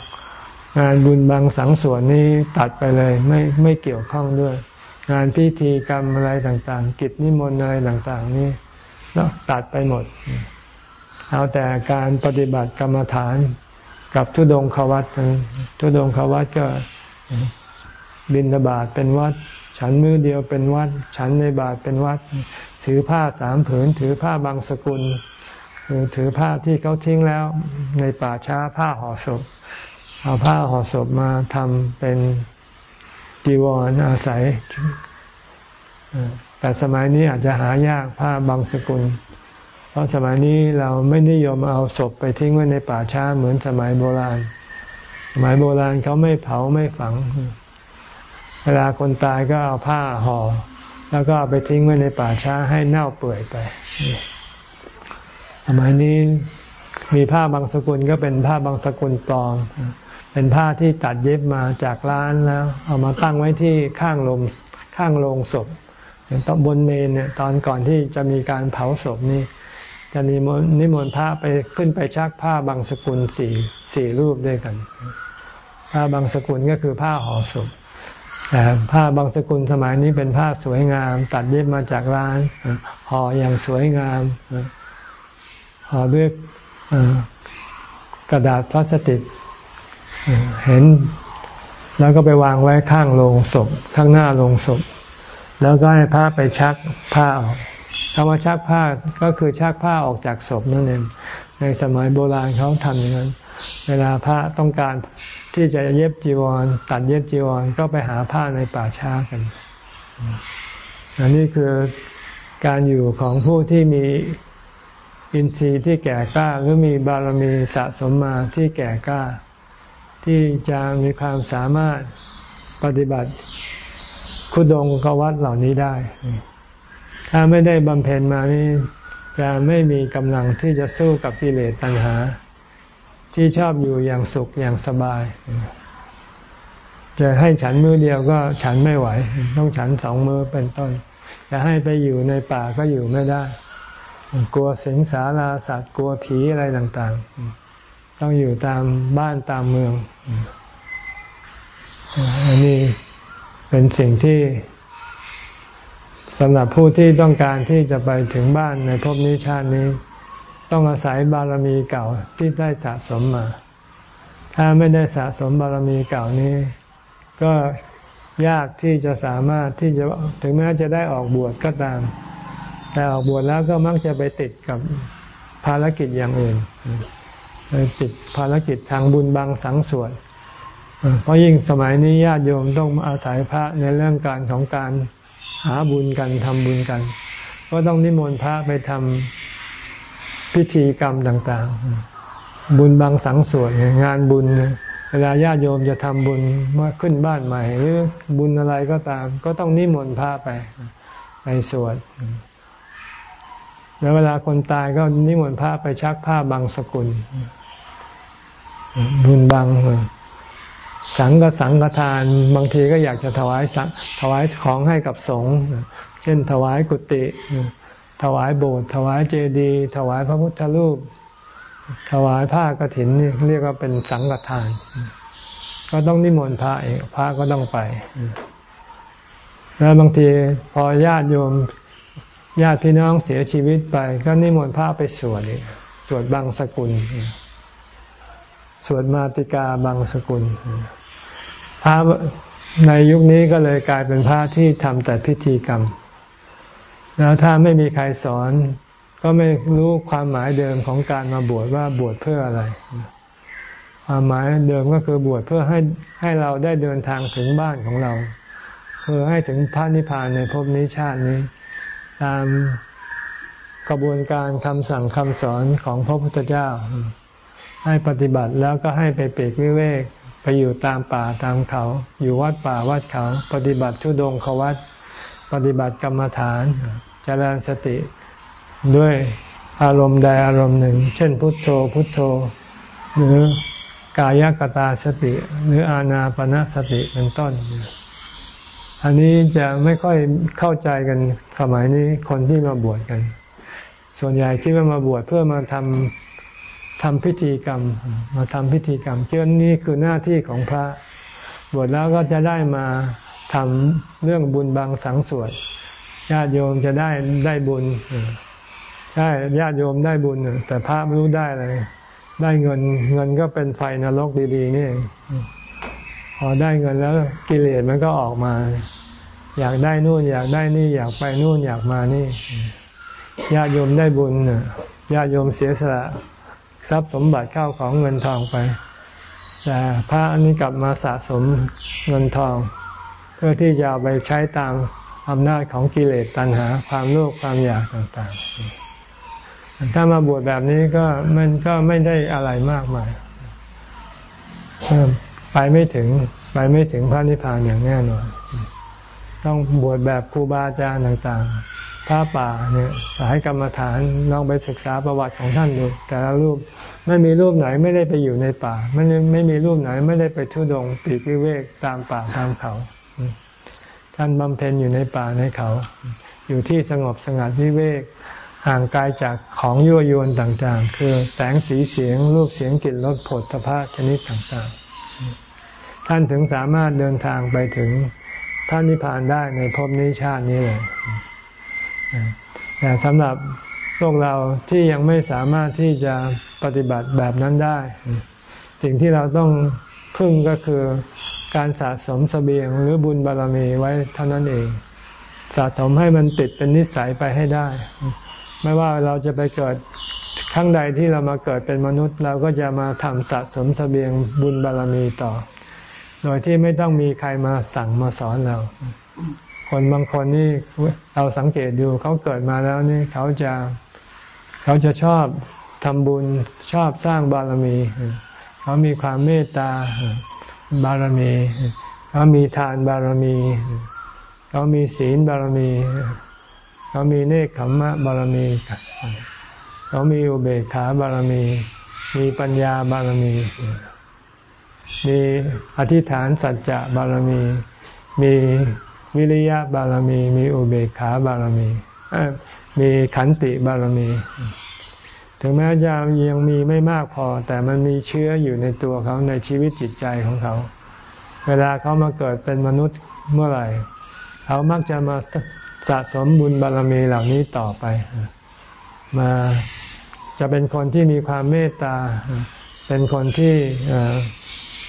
งานบุญบางสังส่วนนี้ตัดไปเลยไม่ไม่เกี่ยวข้องด้วย งานพิธีกรรมอะไรต่างๆ กิจนิมนต์อะไรต่างๆ นี่ตัดไปหมด เอาแต่การปฏิบัติกรรมฐานกับทุดงควัตทุดงควัตก็ บินบาตเป็นวัด ฉันมือเดียวเป็นวัด ฉันในบาตเป็นวัด ถือผ้าสามผืน ถือผ้าบางสกุลคือถือผ้าที่เขาทิ้งแล้วในป่าช้าผ้าห่อศพ เอาผ้าห่อศพมาทำเป็นจีวรอาศัยแต่สมัยนี้อาจจะหายากผ้าบางสกุล เพราะสมัยนี้เราไม่นิยมเอาศพไปทิ้งไว้ในป่าช้าเหมือนสมัยโบราณ สมัยโบราณเขาไม่เผาไม่ฝัง เวลาคนตายก็เอาผ้าห่อแล้วก็เอาไปทิ้งไว้ในป่าช้าให้เน่าเปื่อยไปสมัยนี้มีผ้าบางสกุลก็เป็นผ้าบางสกุลปลอม เป็นผ้าที่ตัดเย็บมาจากร้านแล้ว เอามาตั้งไว้ที่ข้างลงข้างโรงศพตอนบนเมนเนี่ยตอนก่อนที่จะมีการเผาศพนี่จะนิมนต์นิมนต์พระไปขึ้นไปชักผ้าบางสกุลสี่สี่รูปด้วยกัน ผ้าบางสกุลก็คือผ้าห่อศพ แต่ผ้าบางสกุลสมัยนี้เป็นผ้าสวยงาม ตัดเย็บมาจากร้านห่ออย่างสวยงามห่อด้วยกระดาษพลาสติกเห็นแล้วก็ไปวางไว้ข้างโลงศพ ข้างหน้าโลงศพ แล้วก็ให้พระไปชักผ้าออกคำว่าชักผ้าก็คือชักผ้าออกจากศพนั่นเองในสมัยโบราณเขาทำอย่างนั้น เวลาพระต้องการ ที่จะเย็บจีวร ตัดเย็บจีวรก็ไปหาผ้าในป่าช้ากัน อันนี้คือการอยู่ของผู้ที่มีอินทรีย์ที่แก่กล้าหรือมีบารมีสะสมมาที่แก่กล้า ที่จะมีความสามารถปฏิบัติคุดงกวัดเหล่านี้ได้ ถ้าไม่ได้บำเพ็ญมานี่จะไม่มีกำลังที่จะสู้กับกิเลสตัณหา ที่ชอบอยู่อย่างสุขอย่างสบาย จะให้ฉันมือเดียวก็ฉันไม่ไหว ต้องฉันสองมือเป็นต้น จะให้ไปอยู่ในป่าก็อยู่ไม่ได้ กลัวสิงสาราสัตว์กลัวผีอะไรต่างๆ ต้องอยู่ตามบ้านตามเมืองอันนี้เป็นสิ่งที่สำหรับผู้ที่ต้องการที่จะไปถึงบ้านในภพนี้ชาตินี้ ต้องอาศัยบารมีเก่าที่ได้สะสมมา ถ้าไม่ได้สะสมบารมีเก่านี้ ก็ยากที่จะสามารถที่จะถึงแม้จะได้ออกบวชก็ตาม แต่ออกบวชแล้วก็มักจะไปติดกับภารกิจอย่างอื่นติดภารกิจทางบุญบางสังส่วน เพราะยิ่งสมัยนี้ญาติโยมต้องอาศัยพระในเรื่องการของการหาบุญกันทำบุญกัน ก็ต้องนิมนต์พระไปทำ พิธีกรรมต่างๆ บุญบางสังส่วนงานบุญ เวลาญาติโยมจะทำบุญว่าขึ้นบ้านใหม่ หรือบุญอะไรก็ตาม ก็ต้องนิมนต์พระไปไปสวดแล้วเวลาคนตายก็นิมนต์พระไปชักผ้าบางสกุล บุญบางสังกสังฆทานบางทีก็อยากจะถวายถวายของให้กับสงฆ์เช่นถวายกุฏิ ถวายโบสถ์ถวายเจดีย์ถวายพระพุทธรูป ถวายผ้ากรถินนี่เรียกว่าเป็นสังฆทาน ก็ต้องนิมนต์พระเองพระก็ต้องไป แล้วบางทีพอญาติโยมญาติพี่น้องเสียชีวิตไป ก็นิมนต์พระไปสวดสวดบางสกุล สวดมาติกาบางสกุล พระในยุคนี้ก็เลยกลายเป็นพระที่ทำแต่พิธีกรรม แล้วถ้าไม่มีใครสอน ก็ไม่รู้ความหมายเดิมของการมาบวชว่าบวชเพื่ออะไร ความหมายเดิมก็คือบวชเพื่อให้ให้เราได้เดินทางถึงบ้านของเรา เพื่อให้ถึงพระนิพพานในภพนี้ชาตินี้ ตามกระบวนการคำสั่งคำสอนของพระพุทธเจ้า ให้ปฏิบัติแล้วก็ให้ไปเปรกวิเวกไปอยู่ตามป่าตามเขา อยู่วัดป่าวัดเขา ปฏิบัติทุดงขวัด ปฏิบัติกรรมฐานจเจริญสติด้วยอารมณ์ใดอารมณ์หนึ่ง เช่น พุทโธ พุทโธ หรือกายกตาสติ หรืออานาปณะสติเป็นต้น อันนี้จะไม่ค่อยเข้าใจกันสมัยนี้คนที่มาบวชกัน ส่วนใหญ่คิดว่ามาบวชเพื่อมาทำทำพิธีกรรม มาทำพิธีกรรมเชื่อนี่คือหน้าที่ของพระ บวชแล้วก็จะได้มา ทำเรื่องบุญบางสังส่วนญาติโยมจะได้ได้บุญใช่ญาติโยมได้บุญ แต่พระไม่รู้ได้อะไรได้เงินเงินก็เป็นไฟนรกดี ๆ นี่พอได้เงินแล้วกิเลสมันก็ออกมา อยากได้นู่น อยากได้นี่ อยากไปนู่นอยากมานี่ญาติโยมได้บุญญาติโยมเสียสละทรัพย์สมบัติเข้าของเงินทองไป แต่พระอันนี้กลับมาสะสมเงินทอง เพื่อที่จะไปใช้ตามอำนาจของกิเลสตัณหา ความโลภความอยากต่างๆ ถ้ามาบวชแบบนี้ก็มันก็ไม่ได้อะไรมากมายไปไม่ถึงไปไม่ถึงพระนิพพานอย่างแน่นอนต้องบวชแบบครูบาอาจารย์ต่างๆพระป่าเนี่ยสายกรรมฐานลองไปศึกษาประวัติของท่านดูแต่ละรูปไม่มีรูปไหนไม่ได้ไปอยู่ในป่า ไม่ไม่มีรูปไหนไม่ได้ไปทุดงปีกวิเวกตามป่าตามเขา ท่านบำเพ็ญอยู่ในป่าในเขา อยู่ที่สงบสงัดวิเวก ห่างไกลจากของยั่วยวนต่างๆ คือแสงสีเสียง รูปเสียงกลิ่นรสผลสภาชนิดต่างๆ ท่านถึงสามารถเดินทางไปถึงพระนิพพานได้ในภพนี้ชาตินี้เลยแต่สำหรับพวกเราที่ยังไม่สามารถที่จะปฏิบัติแบบนั้นได้ สิ่งที่เราต้องพึ่งก็คือ การสะสมสเสบียงหรือบุญบารรมีไว้เท่านั้นเอง สะสมให้มันติดเป็นนิสัยไปให้ได้ ไม่ว่าเราจะไปเกิดครั้งใดที่เรามาเกิดเป็นมนุษย์ เราก็จะมาทำสะสมสเสบียงบุญบารรมีต่อ โดยที่ไม่ต้องมีใครมาสั่งมาสอนเรา คนบางคนนี่เราสังเกตดูเขาเกิดมาแล้วนี่เขาจะเขาจะชอบทำบุญชอบสร้างบารมี เขามีความเมตตา บารมี เขามีทานบารมี เขามีศีลบารมี เขามีเนคขมมะบารมี เขามีอุเบกขาบารมี มีปัญญาบารมี มีอธิษฐานสัจจะบารมี มีวิริยะบารมี มีอุเบกขาบารมี มีขันติบารมี ถึงแม้จะยังมีไม่มากพอ แต่มันมีเชื้ออยู่ในตัวเขาในชีวิตจิตใจของเขา เวลาเขามาเกิดเป็นมนุษย์เมื่อไหร่ เขามักจะมาสะสมบุญบารมีเหล่านี้ต่อไป มาจะเป็นคนที่มีความเมตตา เป็นคนที่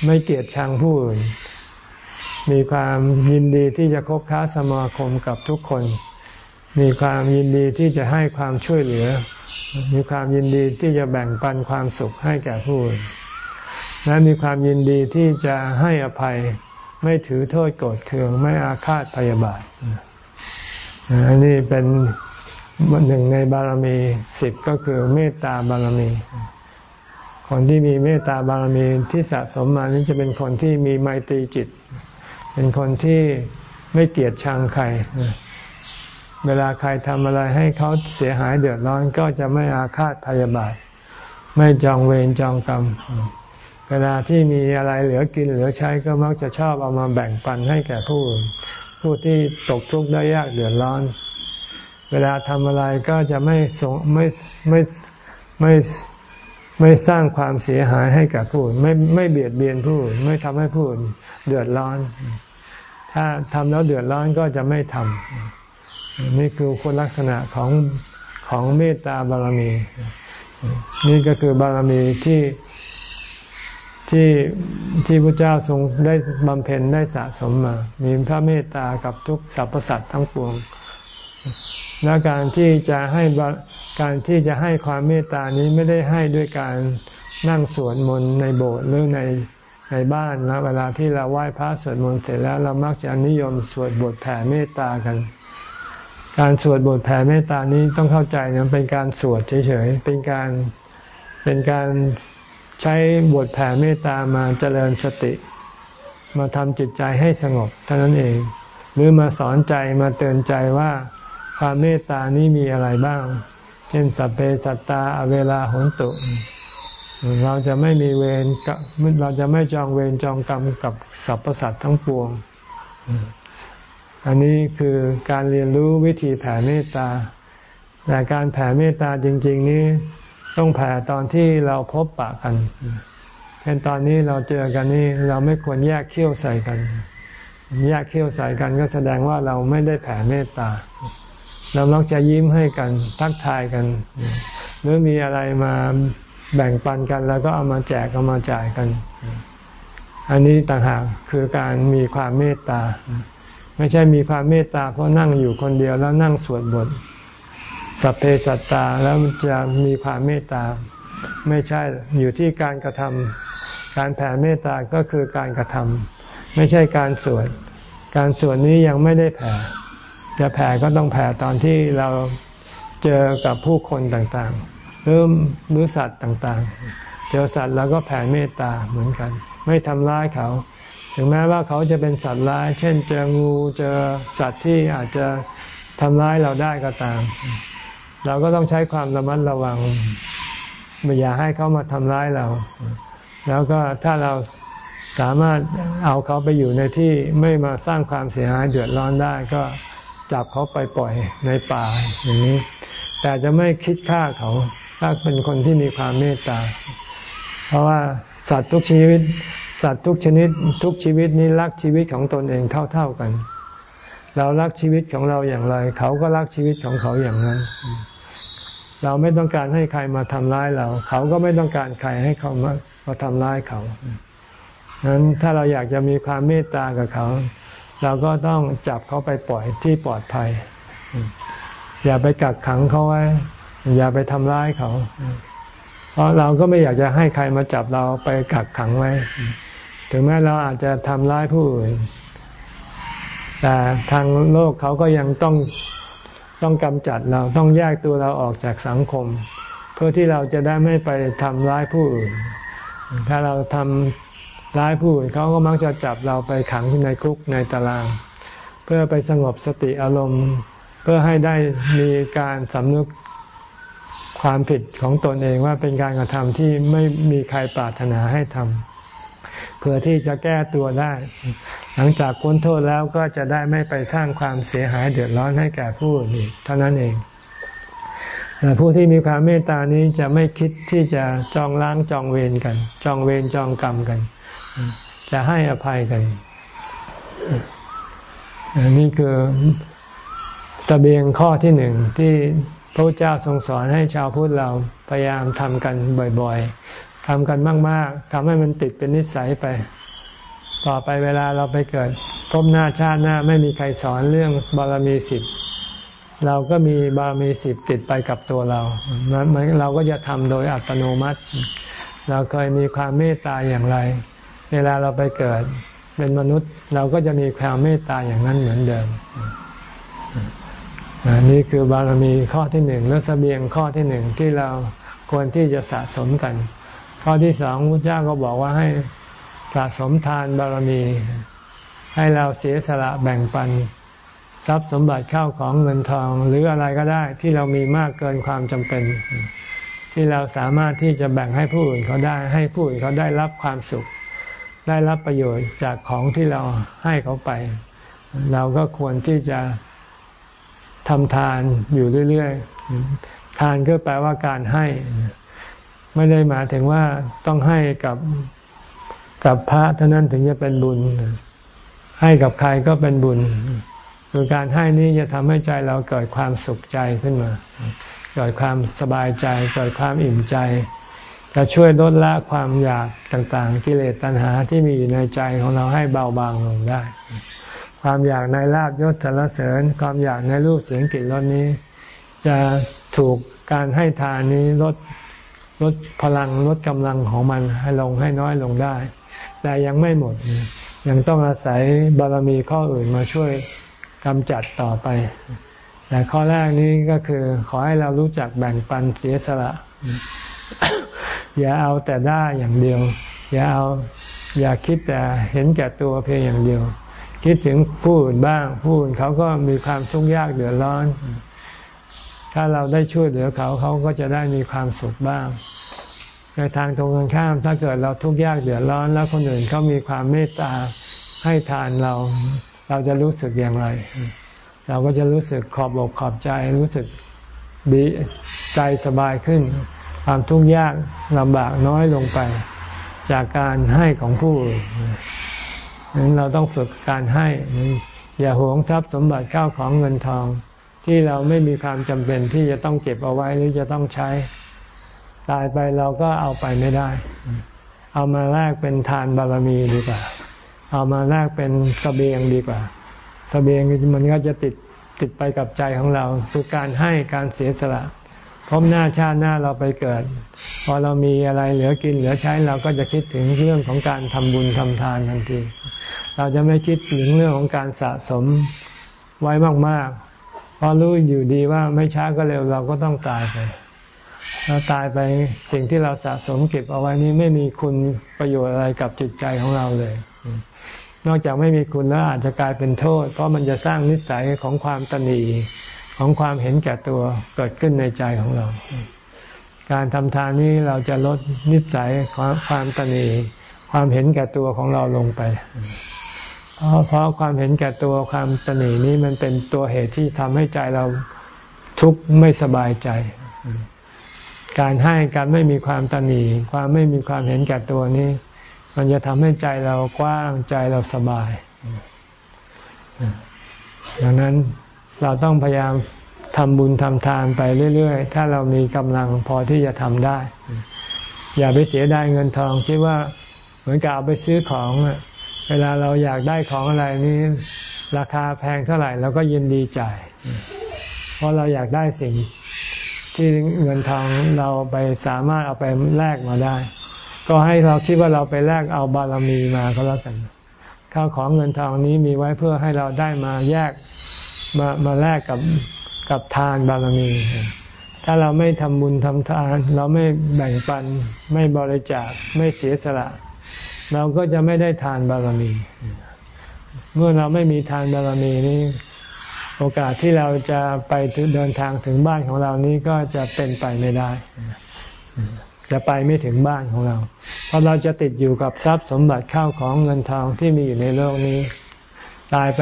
ไม่เกลียดชังผู้อื่น มีความยินดีที่จะคบค้าสมาคมกับทุกคน มีความยินดีที่จะให้ความช่วยเหลือ มีความยินดีที่จะแบ่งปันความสุขให้แก่ผู้อื่นและมีความยินดีที่จะให้อภัยไม่ถือโทษโกรธเคืองไม่อาฆาตพยาบาทอันนี้เป็นหนึ่งในบารมีสิบก็คือเมตตาบารมี คนที่มีเมตตาบารมีที่สะสมมานี้จะเป็นคนที่มีไมตรีจิต เป็นคนที่ไม่เกลียดชังใคร เวลาใครทำอะไรให้เขาเสียหายเดือดร้อนก็จะไม่อาฆาตพยาบาท ไม่จองเวรจองกรรม เวลาที่มีอะไรเหลือกินเหลือใช้ก็มักจะชอบเอามาแบ่งปันให้แก่ผู้ผู้ที่ตกทุกข์ได้ยากเดือดร้อน เวลาทำอะไรก็จะไม่ส่งไม่ไม่ไม่ไม่สร้างความเสียหายให้กับผู้อื่นไม่ไม่เบียดเบียนผู้อื่นไม่ทำให้ผู้อื่นเดือดร้อน ถ้าทำแล้วเดือดร้อนก็จะไม่ทำ นี่คือคุณลักษณะของของเมตตาบารมี นี่ก็คือบารมีที่ที่ที่พระเจ้าทรงได้บำเพ็ญได้สะสมมา มีพระเมตตากับทุกสรรพสัตว์ทั้งปวง และการที่จะให้การที่จะให้ความเมตตานี้ไม่ได้ให้ด้วยการนั่งสวดมนต์ในโบสถ์หรือในในบ้านนะเวลาที่เราไหว้พระสวดมนต์เสร็จแล้วเรามักจะนิยมสวดบทแผ่เมตตากัน การสวดบทแผ่เมตตานี้ต้องเข้าใจนะเป็นการสวดเฉยๆ เป็นการเป็นการใช้บทแผ่เมตตามาเจริญสติ มาทำจิตใจให้สงบเท่านั้นเอง หรือมาสอนใจมาเตือนใจว่าความเมตตานี้มีอะไรบ้าง เช่นสัพเพสัตตาเวลาหนตุ เราจะไม่มีเวรกับเราจะไม่จองเวรจองกรรมกับสรรพสัตว์ทั้งปวง อันนี้คือการเรียนรู้วิธีแผ่เมตตา แต่การแผ่เมตตาจริง ๆ นี้ต้องแผ่ตอนที่เราพบปะกันเช่นตอนนี้เราเจอกันนี่เราไม่ควรแยกเขี้ยวใส่กัน แยกเขี้ยวใส่กันก็แสดงว่าเราไม่ได้แผ่เมตตา เรามักจะยิ้มให้กันทักทายกัน หรือมีอะไรมาแบ่งปันกัน แล้วก็เอามาแจกเอามาจ่ายกัน อันนี้ต่างหากคือการมีความเมตตา ไม่ใช่มีความเมตตาเพราะนั่งอยู่คนเดียวแล้วนั่งสวดบทสัพเพสัตตาแล้วจะมีความเมตตา ไม่ใช่อยู่ที่การกระทำการแผ่เมตตาก็คือการกระทำไม่ใช่การสวดการสวดนี้ยังไม่ได้แผ่จะแผ่ก็ต้องแผ่ตอนที่เราเจอกับผู้คนต่างๆหรือหรือสัตว์ต่างๆ เจอสัตว์แล้วก็แผ่เมตตาเหมือนกัน ไม่ทำร้ายเขา ถึงแม้ว่าเขาจะเป็นสัตว์ร้าย เช่น เจองูเจอสัตว์ที่อาจจะทำร้ายเราได้ก็ตาม เราก็ต้องใช้ความระมัดระวังไม่อย่าให้เขามาทำร้ายเรา แล้วก็ถ้าเราสามารถเอาเขาไปอยู่ในที่ไม่มาสร้างความเสียหายเดือดร้อนได้ก็จับเขาไปปล่อยในป่าอย่างนี้ แต่จะไม่คิดฆ่าเขา ถ้าเป็นคนที่มีความเมตตา เพราะว่าสัตว์ทุกชีวิต สัตว์ทุกชนิดทุกชีวิตนี้รักชีวิตของตนเองเท่าๆกัน เรารักชีวิตของเราอย่างไร เขาก็รักชีวิตของเขาอย่างนั้น เราไม่ต้องการให้ใครมาทำร้ายเรา เขาก็ไม่ต้องการใครให้เขามามาทำร้ายเขาดังนั้นถ้าเราอยากจะมีความเมตตากับเขา เราก็ต้องจับเขาไปปล่อยที่ปลอดภัย อย่าไปกักขังเขาไว้ อย่าไปทำร้ายเขา เพราะเราก็ไม่อยากจะให้ใครมาจับเราไปกักขังไว้ ถึงแม้เราอาจจะทำร้ายผู้อื่น แต่ทางโลกเขาก็ยังต้องต้องกำจัดเราต้องแยกตัวเราออกจากสังคม เพื่อที่เราจะได้ไม่ไปทำร้ายผู้อื่น ถ้าเราทำร้ายผู้อื่นเขาก็มักจะจับเราไปขังในคุกในตาราง เพื่อไปสงบสติอารมณ์ เพื่อให้ได้มีการสำนึกความผิดของตนเองว่าเป็นการกระทำที่ไม่มีใครปรารถนาให้ทำ เพื่อที่จะแก้ตัวได้ หลังจากพ้นโทษแล้วก็จะได้ไม่ไปสร้างความเสียหายเดือดร้อนให้แก่ผู้อื่นอีกเท่านั้นเองผู้ที่มีความเมตตานี้จะไม่คิดที่จะจองล้างจองเวรกัน จองเวรจองกรรมกัน จะให้อภัยกันนี่คือสเสบียงข้อที่หนึ่งที่พระเจ้าทรงสอนให้ชาวพุทธเราพยายามทำกันบ่อย ทำกันมาก ๆทำให้มันติดเป็นนิสัยไป ต่อไปเวลาเราไปเกิดพบหน้าชาติหน้าไม่มีใครสอนเรื่องบารมีสิบเราก็มีบารมีสิบติดไปกับตัวเราเราก็จะทำโดยอัตโนมัติ เราเคยมีความเมตตาอย่างไร เวลาเราไปเกิดเป็นมนุษย์ เราก็จะมีความเมตตาอย่างนั้นเหมือนเดิมนี่คือบารมีข้อที่หนึ่งและสเสบียงข้อที่หนึ่งที่เราควรที่จะสะสมกัน ข้อที่สองพระเจ้าก็บอกว่าให้สะสมทานบารมี ให้เราเสียสละแบ่งปัน ทรัพย์สมบัติเข้าของเงินทองหรืออะไรก็ได้ที่เรามีมากเกินความจำเป็น ที่เราสามารถที่จะแบ่งให้ผู้อื่นเขาได้ ให้ผู้อื่นเขาได้รับความสุข ได้รับประโยชน์จากของที่เราให้เขาไป เราก็ควรที่จะทำทานอยู่เรื่อย ๆ ทานก็แปลว่าการให้ ไม่ได้หมายถึงว่าต้องให้กับกับพระเท่านั้นถึงจะเป็นบุญ ให้กับใครก็เป็นบุญคือการให้นี้จะทำให้ใจเราเกิดความสุขใจขึ้นมา เกิดความสบายใจ เกิดความอิ่มใจ จะช่วยลดละความอยากต่างๆ กิเลสตัณหาที่มีอยู่ในใจของเราให้เบาบางลงได้ ความอยากในลาบยศสรรเสริญ ความอยากในรูปเสียงกลิ่นรสนี้ จะถูกการให้ทานนี้ลด ลดพลังลดกำลังของมันให้ลงให้น้อยลงได้ แต่ยังไม่หมด ยังต้องอาศัยบารมีข้ออื่นมาช่วยกำจัดต่อไป แต่ข้อแรกนี้ก็คือ ขอให้เรารู้จักแบ่งปันเสียสละ อย่าเอาแต่ได้อย่างเดียว อย่าเอาอย่าคิดแต่เห็นแก่ตัวเพียงอย่างเดียว คิดถึงผู้อื่นบ้าง ผู้อื่นเขาก็มีความทุกข์ยากเดือดร้อน ถ้าเราได้ช่วยเหลือเขาเขาก็จะได้มีความสุขบ้าง ในทางตรงกันข้าม ถ้าเกิดเราทุกข์ยากเดือดร้อนแล้วคนอื่นเขามีความเมตตาให้ทานเรา เราจะรู้สึกอย่างไร เราก็จะรู้สึกขอบอกขอบใจรู้สึกดีใจสบายขึ้น ความทุกข์ยากลำบากน้อยลงไป จากการให้ของผู้อื่นนั้นเราต้องฝึกการให้อย่าหวงทรัพย์สมบัติข้าวของเงินทอง ที่เราไม่มีความจำเป็นที่จะต้องเก็บเอาไว้หรือจะต้องใช้ ตายไปเราก็เอาไปไม่ได้ เอามาแลกเป็นทานบารมีดีกว่า เอามาแลกเป็นสเสบียงดีกว่าสเสบียงมันก็จะติดติดไปกับใจของเราคือการให้การเสียสละพบหน้าชาติหน้าเราไปเกิด พอเรามีอะไรเหลือกินเหลือใช้เราก็จะคิดถึงเรื่องของการทำบุญทำทานทันที เราจะไม่คิดถึงเรื่องของการสะสมไว้มากๆ เพราะรู้อยู่ดีว่าไม่ช้าก็เร็วเราก็ต้องตายไปเราตายไปสิ่งที่เราสะสมเก็บเอาไว้นี้ไม่มีคุณประโยชน์อะไรกับจิตใจของเราเลย นอกจากไม่มีคุณแล้วอาจจะกลายเป็นโทษ เพราะมันจะสร้างนิสัยของความตนีของความเห็นแก่ตัวเกิดขึ้นในใจของเรา การทำทานนี้เราจะลดนิสัยความความตนีความเห็นแก่ตัวของเราลงไป เพราะเพราะความเห็นแก่ตัวความตนีนี้มันเป็นตัวเหตุที่ทำให้ใจเราทุกข์ไม่สบายใจ การให้การไม่มีความตนีความไม่มีความเห็นแก่ตัวนี้ มันจะทำให้ใจเรากว้างใจเราสบายดังนั้นเราต้องพยายามทำบุญทำทานไปเรื่อย ๆ ถ้าเรามีกำลังพอที่จะทำได้ อย่าไปเสียดายเงินทองคิดว่าเหมือนกับเอาไปซื้อของ เวลาเราอยากได้ของอะไรนี้ราคาแพงเท่าไหร่เราก็ยินดีจ่าย เพราะเราอยากได้สิ่งที่เงินทองเราไปสามารถเอาไปแลกมาได้ ก็ให้เราคิดว่าเราไปแลกเอาบารมีมาก็แล้วกันข้าวของเงินทองนี้มีไว้เพื่อให้เราได้มาแยกมามาแลกกับกับทานบารมี ถ้าเราไม่ทำบุญทำทาน เราไม่แบ่งปันไม่บริจาคไม่เสียสละ เราก็จะไม่ได้ทานบารมี เมื่อเราไม่มีทานบารมีนี้ โอกาสที่เราจะไปเดินทางถึงบ้านของเรานี้ก็จะเป็นไปไม่ได้ จะไปไม่ถึงบ้านของเรา เพราะเราจะติดอยู่กับทรัพย์สมบัติข้าวของเงินทองที่มีอยู่ในโลกนี้ ตายไป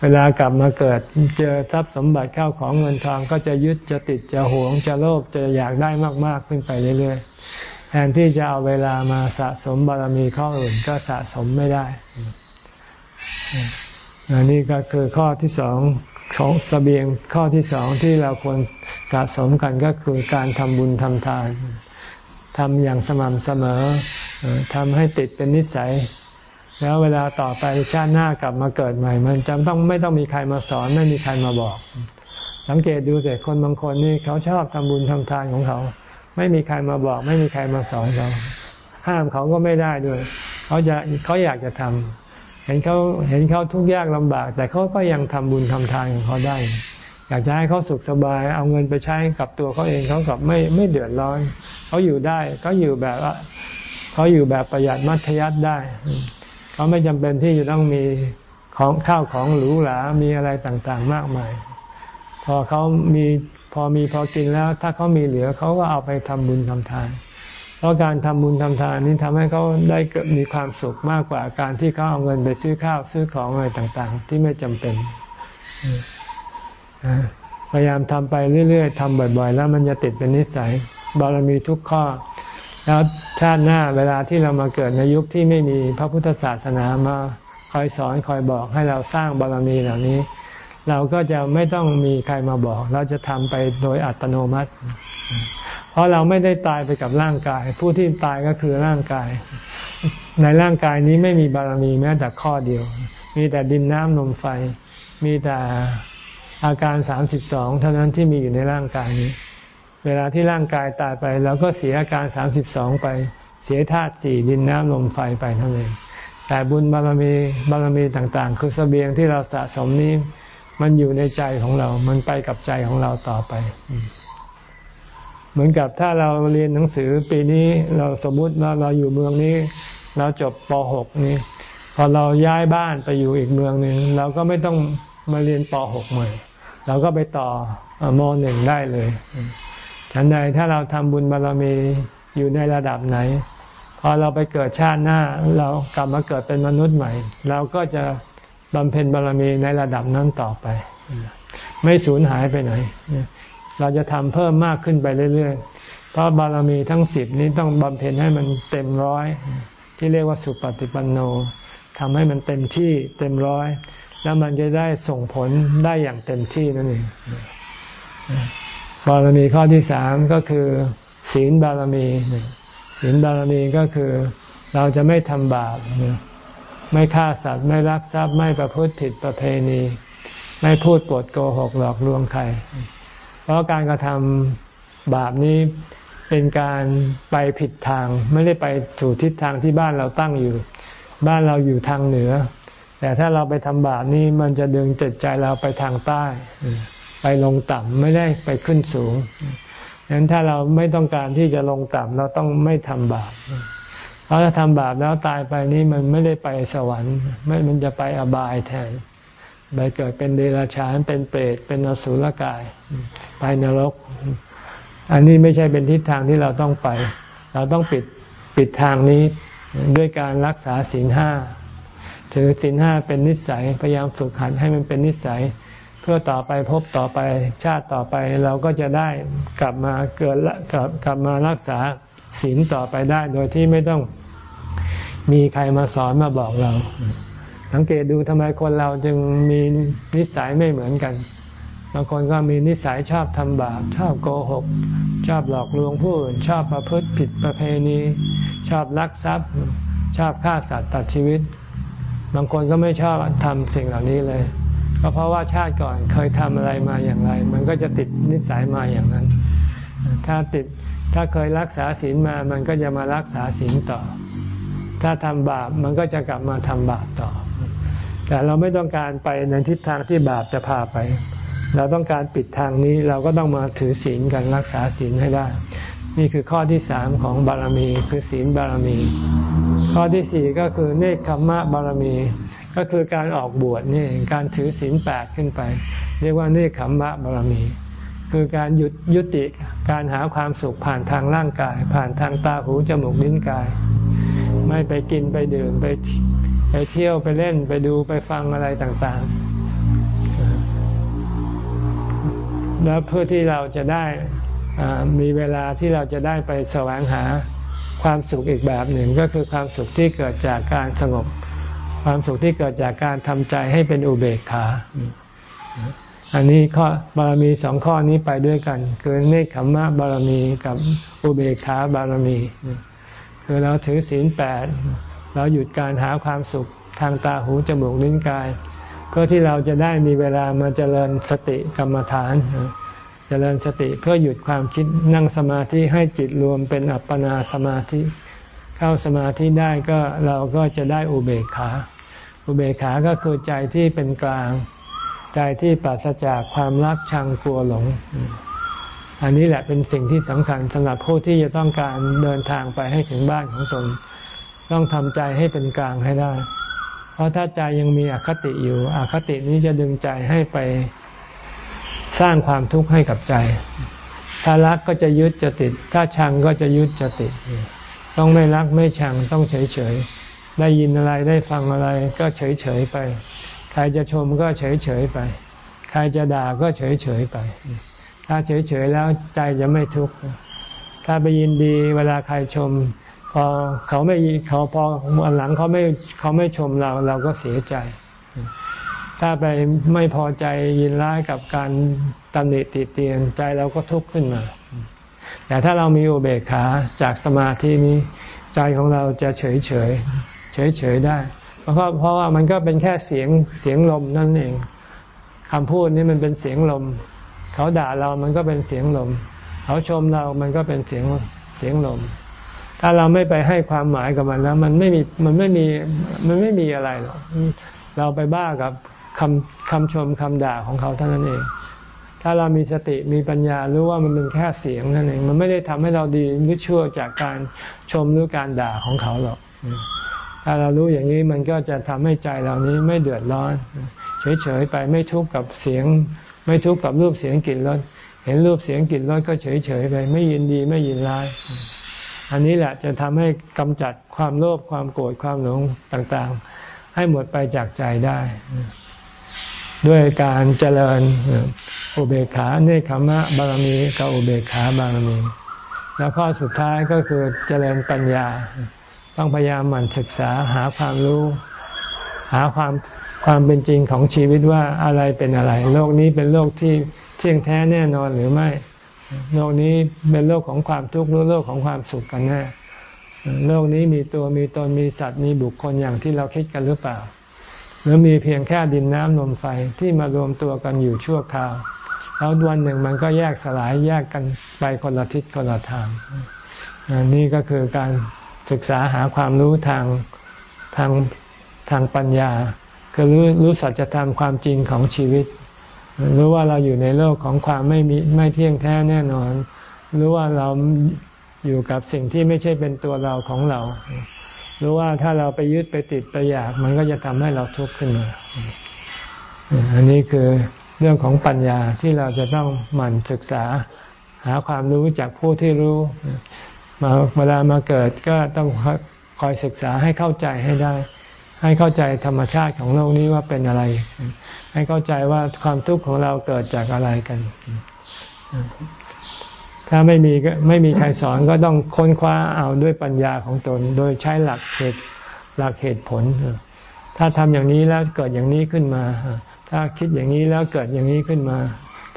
เวลากลับมาเกิดเจอทรัพย์สมบัติข้าวของเงินทองก็จะยึดจะติดจะหวงจะโลภจะอยากได้มาก ๆ ขึ้นไปเรื่อยๆ แทนที่จะเอาเวลามาสะสมบารมีข้ออื่นก็สะสมไม่ได้อันนี้ก็คือข้อที่สองของสเสบียงข้อที่สองที่เราควรสะสมกันก็คือการทำบุญทำทานทำอย่างสม่ำเสมอทำให้ติดเป็นนิสัย แล้วเวลาต่อไปชาติหน้ากลับมาเกิดใหม่ มันจำต้องไม่ต้องมีใครมาสอน ไม่มีใครมาบอก สังเกตดูแต่คนบางคนนี่เขาชอบทำบุญทำทานของเขา ไม่มีใครมาบอก ไม่มีใครมาสอนเขาห้ามเขาก็ไม่ได้ด้วยเขาจะเขาอยากจะทำเห็นเขาเห็นเขาทุกข์ยากลำบาก แต่เขาก็ยังทำบุญทำทานของเขาได้ อยากจะให้เขาสุขสบาย เอาเงินไปใช้กับตัวเขาเองเขากับไม่ไม่เดือดร้อนเขาอยู่ได้เขาอยู่แบบเขาอยู่แบบประหยัดมัธยัติได้เขาไม่จำเป็นที่จะต้องมีของข้าวของหรูหรา มีอะไรต่างๆ มากมาย พอเขามี พอมีพอกินแล้ว ถ้าเขามีเหลือเขาก็เอาไปทำบุญทำทาน เพราะการทำบุญทำทานนี้ทำให้เขาได้เกิดมีความสุขมากกว่าการที่เขาเอาเงินไปซื้อข้าวซื้อของอะไรต่างๆ ที่ไม่จำเป็นพยายามทำไปเรื่อยๆทำบ่อยๆ แล้วมันจะติดเป็นนิสัยบารมีทุกข้อ แล้วชาติหน้าเวลาที่เรามาเกิดในยุคที่ไม่มีพระพุทธศาสนามาคอยสอนคอยบอกให้เราสร้างบารมีเหล่านี้ เราก็จะไม่ต้องมีใครมาบอก เราจะทำไปโดยอัตโนมัติ เพราะเราไม่ได้ตายไปกับร่างกาย ผู้ที่ตายก็คือร่างกาย ในร่างกายนี้ไม่มีบารมีแม้แต่ข้อเดียว มีแต่ดินน้ำลมไฟ มีแต่อาการสามสิบสองเท่านั้นที่มีอยู่ในร่างกายนี้ เวลาที่ร่างกายตายไปเราก็เสียอาการสามสิบสองไป เสียธาตุสี่ดินน้ำลมไฟไปเท่านั้นแต่บุญบารมีบารมีต่างๆ คือสเสบียงที่เราสะสมนี้ มันอยู่ในใจของเรา มันไปกับใจของเราต่อไป เหมือนกับถ้าเราเรียนหนังสือปีนี้เราสมมุติว่าเราอยู่เมืองนี้ เราจบป .6 นี้ พอเราย้ายบ้านไปอยู่อีกเมืองหนึ่งเราก็ไม่ต้องมาเรียนป .6 ใหม่เราก็ไปต่อม .1 ได้เลยฉันใดถ้าเราทำบุญบารรมีอยู่ในระดับไหน พอเราไปเกิดชาติหน้า เรากลับมาเกิดเป็นมนุษย์ใหม่ เราก็จะ บำเพ็ญบารรมีในระดับนั้นต่อไป ไม่สูญหายไปไหน เราจะทำเพิ่มมากขึ้นไปเรื่อยๆ เพราะบารมีทั้งสิบนี้ต้องบำเพ็ญให้มันเต็มร้อย ที่เรียกว่าสุปฏิปันโนทำให้มันเต็มที่เต็มร้อย แล้วมันจะได้ส่งผลได้อย่างเต็มที่นั่นเองบารมีข้อที่สามก็คือ ศีลบารมีศีลบารมีก็คือเราจะไม่ทำบาป ไม่ฆ่าสัตว์ไม่รักทรัพย์ไม่ประพฤติผิดประเพณี ไม่พูดปดโกหกหลอกลวงใคร เพราะการกระทำบาปนี้เป็นการไปผิดทาง ไม่ได้ไปสู่ทิศทางที่บ้านเราตั้งอยู่ บ้านเราอยู่ทางเหนือ แต่ถ้าเราไปทำบาปนี้มันจะดึงจิตใจเราไปทางใต้ ไปลงต่ำไม่ได้ไปขึ้นสูงดังนั้นถ้าเราไม่ต้องการที่จะลงต่ำเราต้องไม่ทำบาป เพราะถ้าทำบาปแล้วตายไปนี่มันไม่ได้ไปสวรรค์ไม่มันจะไปอบายแทนไปเกิดเป็นเดรัจฉานเป็นเปรตเป็นอสุรกาย ไปนรก อันนี้ไม่ใช่เป็นทิศทางที่เราต้องไป เราต้องปิดปิดทางนี้ด้วยการรักษาศีลห้าถือศีลห้าเป็นนิสัยพยายามฝึกหัดให้มันเป็นนิสัย เพื่อต่อไปพบต่อไปชาติต่อไปเราก็จะได้กลับมาเกิดกลับกลับมารักษา ศีลต่อไปได้โดยที่ไม่ต้องมีใครมาสอนมาบอกเรา สังเกตดูทำไมคนเราจึงมีนิสัยไม่เหมือนกัน บางคนก็มีนิสัยชอบทำบาปชอบโกหก ชอบหลอกลวงผู้อื่น ชอบประพฤติผิดประเพณี ชอบลักทรัพย์ ชอบฆ่าสัตว์ตัดชีวิต บางคนก็ไม่ชอบทำสิ่งเหล่านี้เลย ก็เพราะว่าชาติก่อนเคยทำอะไรมาอย่างไร มันก็จะติดนิสัยมาอย่างนั้น ถ้าติด ถ้าเคยรักษาศีลมามันก็จะมารักษาศีลต่อ ถ้าทำบาปมันก็จะกลับมาทำบาปต่อ แต่เราไม่ต้องการไปในทิศทางที่บาปจะพาไป เราต้องการปิดทางนี้เราก็ต้องมาถือศีลกันรักษาศีลให้ได้ นี่คือข้อที่สามของบารมีคือศีลบารมี ข้อที่สี่ก็คือเนคขมมะบารมี ก็คือการออกบวชนี่การถือศีลแปดขึ้นไป เรียกว่าเนคขมมะบารมี คือการหยุดยุติการหาความสุขผ่านทางร่างกาย ผ่านทางตาหูจมูกลิ้นกาย ไม่ไปกินไปดื่มไปไปเที่ยวไปเล่นไปดูไปฟังอะไรต่างๆ แล้วเพื่อที่เราจะได้มีเวลาที่เราจะได้ไปแสวงหาความสุขอีกแบบหนึ่งก็คือความสุขที่เกิดจากการสงบ ความสุขที่เกิดจากการทำใจให้เป็นอุเบกขา อันนี้ข้อบารมีสองข้อนี้ไปด้วยกัน คือเนคขมมะบารมีกับอุเบกขาบารมี คือเราถือศีลแปดเราหยุดการหาความสุขทางตาหูจมูกลิ้นกาย เพื่อที่เราจะได้มีเวลามาเจริญสติกรรมฐาน เจริญสติเพื่อหยุดความคิดนั่งสมาธิให้จิตรวมเป็นอัปปนาสมาธิ เข้าสมาธิได้ก็เราก็จะได้อุเบกขา อุเบกขาก็คือใจที่เป็นกลาง ใจที่ปราศจากความรักชังกลัวหลง อันนี้แหละเป็นสิ่งที่สำคัญสำหรับผู้ที่จะต้องการเดินทางไปให้ถึงบ้านของตน ต้องทำใจให้เป็นกลางให้ได้ เพราะถ้าใจยังมีอคติอยู่ อคตินี้จะดึงใจให้ไปสร้างความทุกข์ให้กับใจ ถ้ารักก็จะยึดจะติด ถ้าชังก็จะยึดจะติด ต้องไม่รักไม่ชังต้องเฉยเฉยได้ยินอะไรได้ฟังอะไรก็เฉยเฉยไป ใครจะชมก็เฉยเฉยไป ใครจะด่าก็เฉยเฉยไป ถ้าเฉยเฉยแล้วใจจะไม่ทุกข์ถ้าไปยินดีเวลาใครชม พอเขาไม่เขาพอวันหลังเขาไม่เขาไม่ชมเราเราก็เสียใจ ถ้าไปไม่พอใจยินร้ายกับการตำหนิติเตียนใจเราก็ทุกข์ขึ้นมา แต่ถ้าเรามีอุเบกขาจากสมาธินี้ ใจของเราจะเฉยเฉยเฉยเฉยได้ เพราะเพราะว่ามันก็เป็นแค่เสียงเสียงลมนั่นเองคำพูดนี้มันเป็นเสียงลม เขาด่าเรามันก็เป็นเสียงลม เขาชมเรามันก็เป็นเสียงเสียงลม ถ้าเราไม่ไปให้ความหมายกับมันแล้ว มันไม่มีมันไม่มีมันไม่มีอะไรหรอกเราไปบ้ากับคำคำชมคำด่าของเขาเท่านั้นเอง ถ้าเรามีสติมีปัญญารู้ว่ามันเป็นแค่เสียงนั่นเอง มันไม่ได้ทำให้เราดีหรือชั่วจากการชมหรือการด่าของเขาหรอก ถ้าเรารู้อย่างนี้มันก็จะทำให้ใจเรานี้ไม่เดือดร้อน เฉยๆไปไม่ทุกข์กับเสียง ไม่ทุกข์กับรูปเสียงกลิ่นรสเห็นรูปเสียงกลิ่นรสก็เฉยๆไป ไม่ยินดีไม่ยินร้าย อันนี้แหละจะทำให้กำจัดความโลภความโกรธความหลงต่างๆ ให้หมดไปจากใจได้ ด้วยการเจริญอุเบกขาเนคขมะบารมีกับอุเบกขาบารมี แล้วข้อสุดท้ายก็คือเจริญปัญญา ต้องพยายามหมั่นศึกษาหาความรู้ หาความความเป็นจริงของชีวิตว่าอะไรเป็นอะไร โลกนี้เป็นโลกที่เที่ยงแท้แน่นอนหรือไม่ โลกนี้เป็นโลกของความทุกข์หรือโลกของความสุขกันแน่โลกนี้มีตัวมีตนมีสัตว์มีบุคคลอย่างที่เราคิดกันหรือเปล่า หรือมีเพียงแค่ดินน้ำลมไฟที่มารวมตัวกันอยู่ชั่วคราว แล้ววันหนึ่งมันก็แยกสลายแยกกันไปคนละทิศคนละทางนี่ก็คือการ ศึกษาหาความรู้ทางทางทางปัญญา คือรู้รู้สัจธรรมความจริงของชีวิต รู้ว่าเราอยู่ในโลกของความไม่มีไม่เที่ยงแท้แน่นอน รู้ว่าเราอยู่กับสิ่งที่ไม่ใช่เป็นตัวเราของเรา รู้ว่าถ้าเราไปยึดไปติดไปอยาก มันก็จะทำให้เราทุกข์ขึ้นมา อันนี้คือเรื่องของปัญญาที่เราจะต้องหมั่นศึกษาหาความรู้จากผู้ที่รู้ มาเวลามาเกิดก็ต้องคอยศึกษาให้เข้าใจให้ได้ ให้เข้าใจธรรมชาติของโลกนี้ว่าเป็นอะไร ให้เข้าใจว่าความทุกข์ของเราเกิดจากอะไรกัน ถ้าไม่มีไม่มีใครสอนก็ต้องค้นคว้าเอาด้วยปัญญาของตน โดยใช้หลักเหตุหลักเหตุผล ถ้าทำอย่างนี้แล้วเกิดอย่างนี้ขึ้นมา ถ้าคิดอย่างนี้แล้วเกิดอย่างนี้ขึ้นมา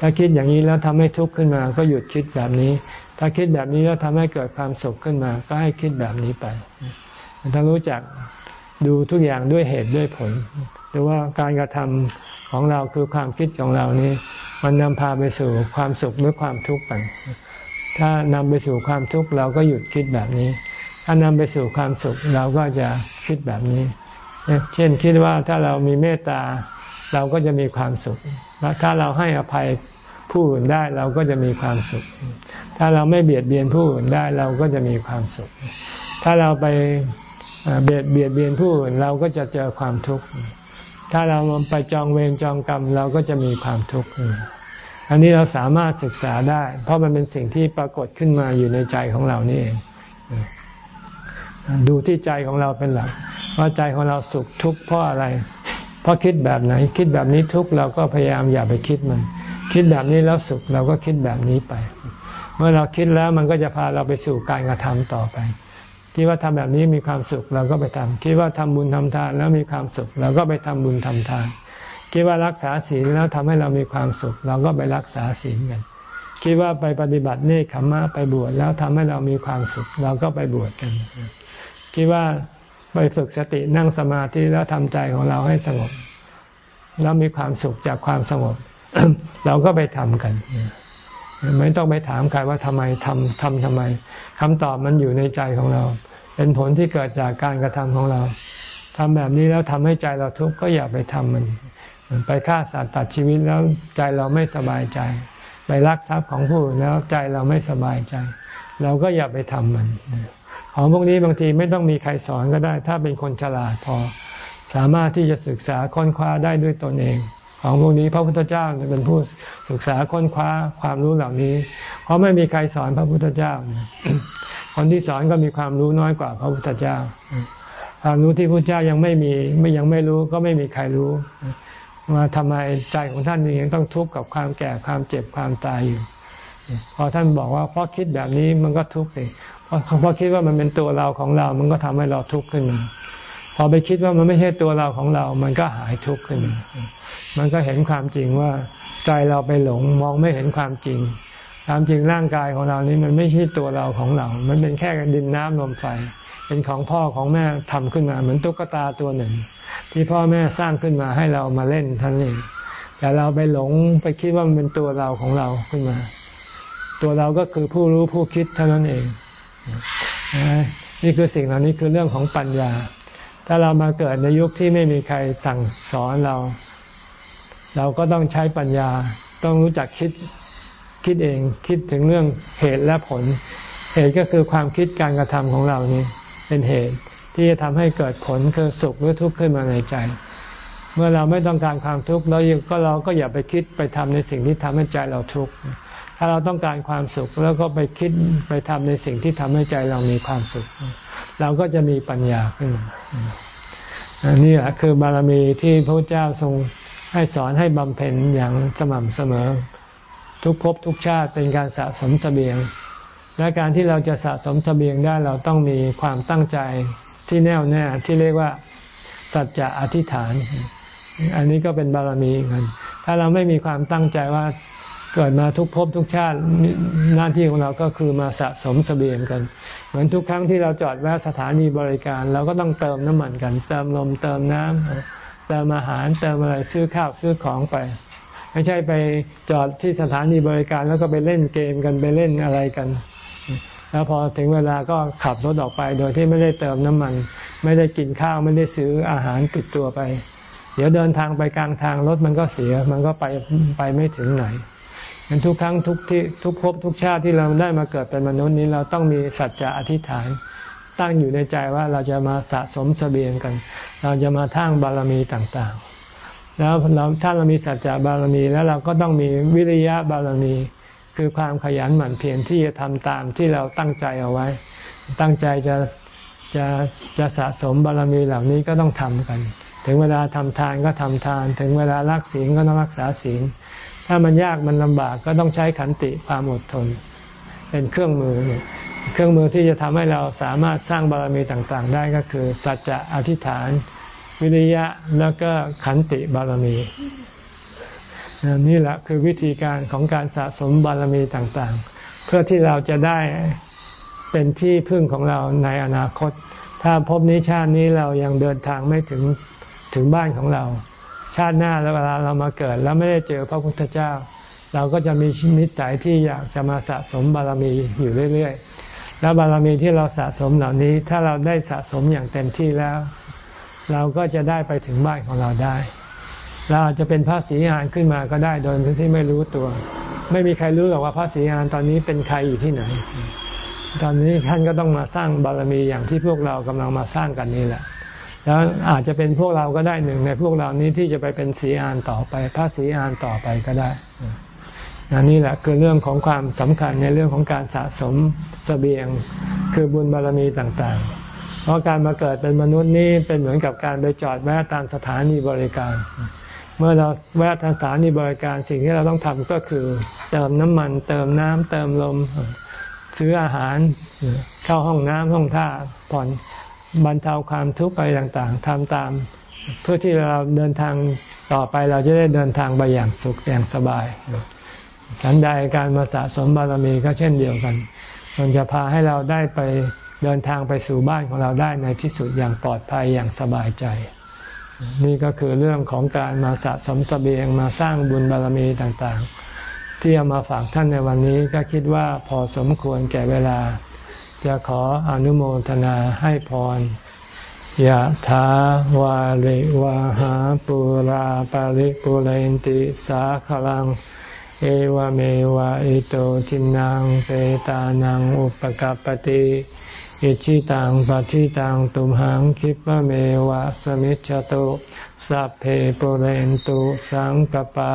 ถ้าคิดอย่างนี้แล้วทำให้ทุกข์ขึ้นมา ก็หยุดคิดแบบนี้ ถ้าคิดแบบนี้แล้วทำให้เกิดความสุขขึ้นมา ก็ให้คิดแบบนี้ไปถ้ารู้จักดูทุกอย่างด้วยเหตุด้วยผลหรือว่าการกระทำของเราคือความคิดของเรานี้ มันนำพาไปสู่ความสุขหรือความทุกข์กัน ถ้านำไปสู่ความทุกข์เราก็หยุดคิดแบบนี้ ถ้านำไปสู่ความสุขเราก็จะคิดแบบนี้ เช่นคิดว่าถ้าเรามีเมตตาเราก็จะมีความสุข แล้วถ้าเราให้อภัยผู้อื่นได้เราก็จะมีความสุข ถ้าเราไม่เบียดเบียนผู้อื่นได้เราก็จะมีความสุข ถ้าเราไปเบียดเบียดเบียนผู้อื่นเราก็จะเจอความทุกข์ ถ้าเราไปจองเวรจองกรรมเราก็จะมีความทุกข์ อันนี้เราสามารถศึกษาได้ เพราะมันเป็นสิ่งที่ปรากฏขึ้นมาอยู่ในใจของเรานี่เอง ดูที่ใจของเราเป็นหลัก ว่าใจของเราสุขทุกข์เพราะอะไร เพราะคิดแบบไหน คิดแบบนี้ทุกข์เราก็พยายามอย่าไปคิดมัน คิดแบบนี้แล้วสุขเราก็คิดแบบนี้ไป เมื่อเราคิดแล้วมันก็จะพาเราไปสู่การกระทำต่อไป คิดว่าทำแบบนี้มีความสุขเราก็ไปทำคิดว่าทำบุญทำทานแล้วมีความสุขเราก็ไปทำบุญทำทาน คิดว่ารักษาศีลแล้วทำให้เรามีความสุข เราก็ไปรักษาศีลกัน คิดว่าไปปฏิบัติเนคขมะไปบวชแล้วทำให้เรามีความสุข เราก็ไปบวชกัน คิดว่าไปฝึกสตินั่งสมาธิแล้วทำใจของเราให้สงบ แล้วมีความสุขจากความสงบ เราก็ไปทำกัน ไม่ต้องไปถามใครว่าทำไมทำทำทำไมคำตอบมันอยู่ในใจของเรา เป็นผลที่เกิดจากการกระทำของเราทำแบบนี้แล้วทำให้ใจเราทุกข์ก็อย่าไปทำมัน ไปฆ่าสัตว์ตัดชีวิตแล้วใจเราไม่สบายใจ ไปรักทรัพย์ของผู้อื่นแล้วใจเราไม่สบายใจ เราก็อย่าไปทำมันของพวกนี้บางทีไม่ต้องมีใครสอนก็ได้ ถ้าเป็นคนฉลาดพอ สามารถที่จะศึกษาค้นคว้าได้ด้วยตนเอง ของพวกนี้ พระพุทธเจ้าเป็นผู้ศึกษาค้นคว้าความรู้เหล่านี้ เพราะไม่มีใครสอนพระพุทธเจ้า คนที่สอนก็มีความรู้น้อยกว่าพระพุทธเจ้า ความรู้ที่พระเจ้ายังไม่มีไม่ยังไม่รู้ก็ไม่มีใครรู้ว่าทำไมใจของท่านยังต้องทุกข์กับความแก่ความเจ็บความตายอยู่พอท่านบอกว่าเพราะคิดแบบนี้มันก็ทุกข์เลยเพราะเพราะคิดว่ามันเป็นตัวเราของเรา มันก็ทำให้เราทุกข์ขึ้นมา พอไปคิดว่ามันไม่ใช่ตัวเราของเรา มันก็หายทุกข์ขึ้นมามันก็เห็นความจริงว่าใจเราไปหลงมองไม่เห็นความจริง ความจริงร่างกายของเรานี้มันไม่ใช่ตัวเราของเรา มันเป็นแค่ดินน้ำลมไฟ เป็นของพ่อของแม่ทำขึ้นมา เหมือนตุ๊กตาตัวหนึ่ง ที่พ่อแม่สร้างขึ้นมาให้เรามาเล่นท่านเองแต่เราไปหลงไปคิดว่ามันเป็นตัวเราของเราขึ้นมา ตัวเราก็คือผู้รู้ผู้คิดเท่านั้นเองนี่คือสิ่งเหล่านี้คือเรื่องของปัญญา ถ้าเรามาเกิดในยุคที่ไม่มีใครสั่งสอนเรา เราก็ต้องใช้ปัญญา ต้องรู้จักคิดคิดเองคิดถึงเรื่องเหตุและผล เหตุก็คือความคิดการกระทำของเรานี่เป็นเหตุที่จะทำให้เกิดผลคือสุขหรือทุกข์ขึ้นมาในใจ เมื่อเราไม่ต้องการความทุกข์เราก็เราก็อย่าไปคิดไปทำในสิ่งที่ทำให้ใจเราทุกข์ถ้าเราต้องการความสุขแล้วก็ไปคิดไปทำในสิ่งที่ทำให้ใจเรามีความสุข เราก็จะมีปัญญาขึ้นมาอันนี้แหละคือบารมีที่พระเจ้าทรงให้สอนให้บำเพ็ญอย่างสม่ำเสมอ ทุกภพทุกชาติเป็นการสะสมสเสบียง และการที่เราจะสะสมสเสบียงได้เราต้องมีความตั้งใจที่แน่วแน่ที่เรียกว่าสัจจะอธิษฐาน อันนี้ก็เป็นบารมีกันถ้าเราไม่มีความตั้งใจว่า เกิดมาทุกภพทุกชาติหน้าที่ของเราก็คือมาสะสมสเสบียงกัน เหมือนทุกครั้งที่เราจอดแวะสถานีบริการ เราก็ต้องเติมน้ำมันกัน เติมลมเติมน้ำเติมอาหารเติมอะไรซื้อข้าวซื้อของไป ไม่ใช่ไปจอดที่สถานีบริการแล้วก็ไปเล่นเกมกันไปเล่นอะไรกันแล้วพอถึงเวลาก็ขับรถออกไปโดยที่ไม่ได้เติมน้ำมัน ไม่ได้กินข้าวไม่ได้ซื้ออาหารติดตัวไป เดี๋ยวเดินทางไปกลางทางรถมันก็เสีย มันก็ไปไปไม่ถึงไหน งั้นทุกครั้งทุกที่ทุกภพทุกชาติที่เราได้มาเกิดเป็นมนุษย์นี้เราต้องมีสัจจะอธิษฐาน ตั้งอยู่ในใจว่าเราจะมาสะสมสเสบียงกัน เราจะมาทั้งบารมีต่างๆ แล้วเราถ้าเรามีสัจจะบารมีแล้วเราก็ต้องมีวิริยะบารมี คือความขยันหมั่นเพียรที่จะทำตามที่เราตั้งใจเอาไว้ ตั้งใจจะจะจะสะสมบารมีเหล่านี้ก็ต้องทำกัน ถึงเวลาทำทานก็ทำทาน ถึงเวลารักศีลก็ต้องรักษาศีล ถ้ามันยากมันลำบากก็ต้องใช้ขันติความอดทน เป็นเครื่องมือ เครื่องมือที่จะทำให้เราสามารถสร้างบารมีต่างๆ ได้ก็คือ สัจจะอธิษฐาน วิริยะแล้วก็ขันติบารมีนี่แหละคือวิธีการของการสะสมบารมีต่างๆ เพื่อที่เราจะได้เป็นที่พึ่งของเราในอนาคต ถ้าพบนี้ชาตินี้เรายังเดินทางไม่ถึงถึงบ้านของเรา ชาติหน้าแล้วเวลาเรามาเกิด แล้วไม่ได้เจอพระพุทธเจ้า เราก็จะมีนิสัยที่อยากจะมาสะสมบารมีอยู่เรื่อยๆ แล้วบารมีที่เราสะสมเหล่านี้ ถ้าเราได้สะสมอย่างเต็มที่แล้ว เราก็จะได้ไปถึงบ้านของเราได้ เราอาจจะเป็นพระศรีอานขึ้นมาก็ได้โดยที่ไม่รู้ตัว ไม่มีใครรู้หรอกว่าพระศรีอานตอนนี้เป็นใครอยู่ที่ไหนตอนนี้ท่านก็ต้องมาสร้างบารมีอย่างที่พวกเรากำลังมาสร้างกันนี่แหละ แล้วอาจจะเป็นพวกเราก็ได้หนึ่งในพวกเรานี้ที่จะไปเป็นสีอานต่อไป พระสีอานต่อไปก็ได้นนี่แหละคือเรื่องของความสำคัญในเรื่องของการสะสมสเสบียงคือบุญบารรมีต่างๆ เพราะการมาเกิดเป็นมนุษย์นี่เป็นเหมือนกับการไปจอดแวะตามสถานีบริการ เมื่อเราแวะทางสถานีบริการสิ่งที่เราต้องทำก็คือเติมน้ำมัน เติมน้ำเติมลมซื้ออาหารเข้าห้องน้ำห้องท่าผ่อน บรรเทาความทุกข์อะไรต่างๆทำตาม เพื่อที่เราเดินทางต่อไปเราจะได้เดินทางไปอย่างสุขอย่างสบายฉันใดการมาสะสมบารมีก็เช่นเดียวกัน มันจะพาให้เราได้ไปเดินทางไปสู่บ้านของเราได้ในที่สุดอย่างปลอดภัยอย่างสบายใจ นี่ก็คือเรื่องของการมาสะสมสเสบียงมาสร้างบุญบารมีต่างๆ ที่เอามาฝากท่านในวันนี้ก็คิดว่าพอสมควรแก่เวลา จะขออนุโมทนาให้พรยะถาวาริวาหาปุราปาริปุเรนติสาขลัง เอวเมวะอิโตทินังเปตานังอุปกัปติอิชิตังปฏิตังตุมหังคิปะเมวะสมิจจตุสัพเพปุเรนตุสังกปา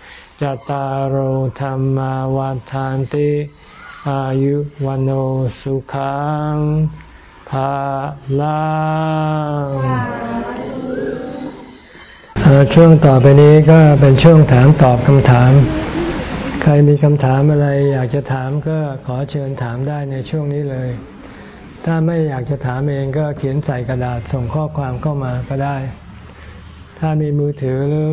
จตารโหธรรมวาทานติอายุวันโอสุขังภาลังช่วงต่อไปนี้ก็เป็นช่วงถามตอบคำถาม ใครมีคำถามอะไรอยากจะถามก็ขอเชิญถามได้ในช่วงนี้เลย ถ้าไม่อยากจะถามเองก็เขียนใส่กระดาษส่งข้อความเข้ามาก็ได้ ถ้ามีมือถือหรือ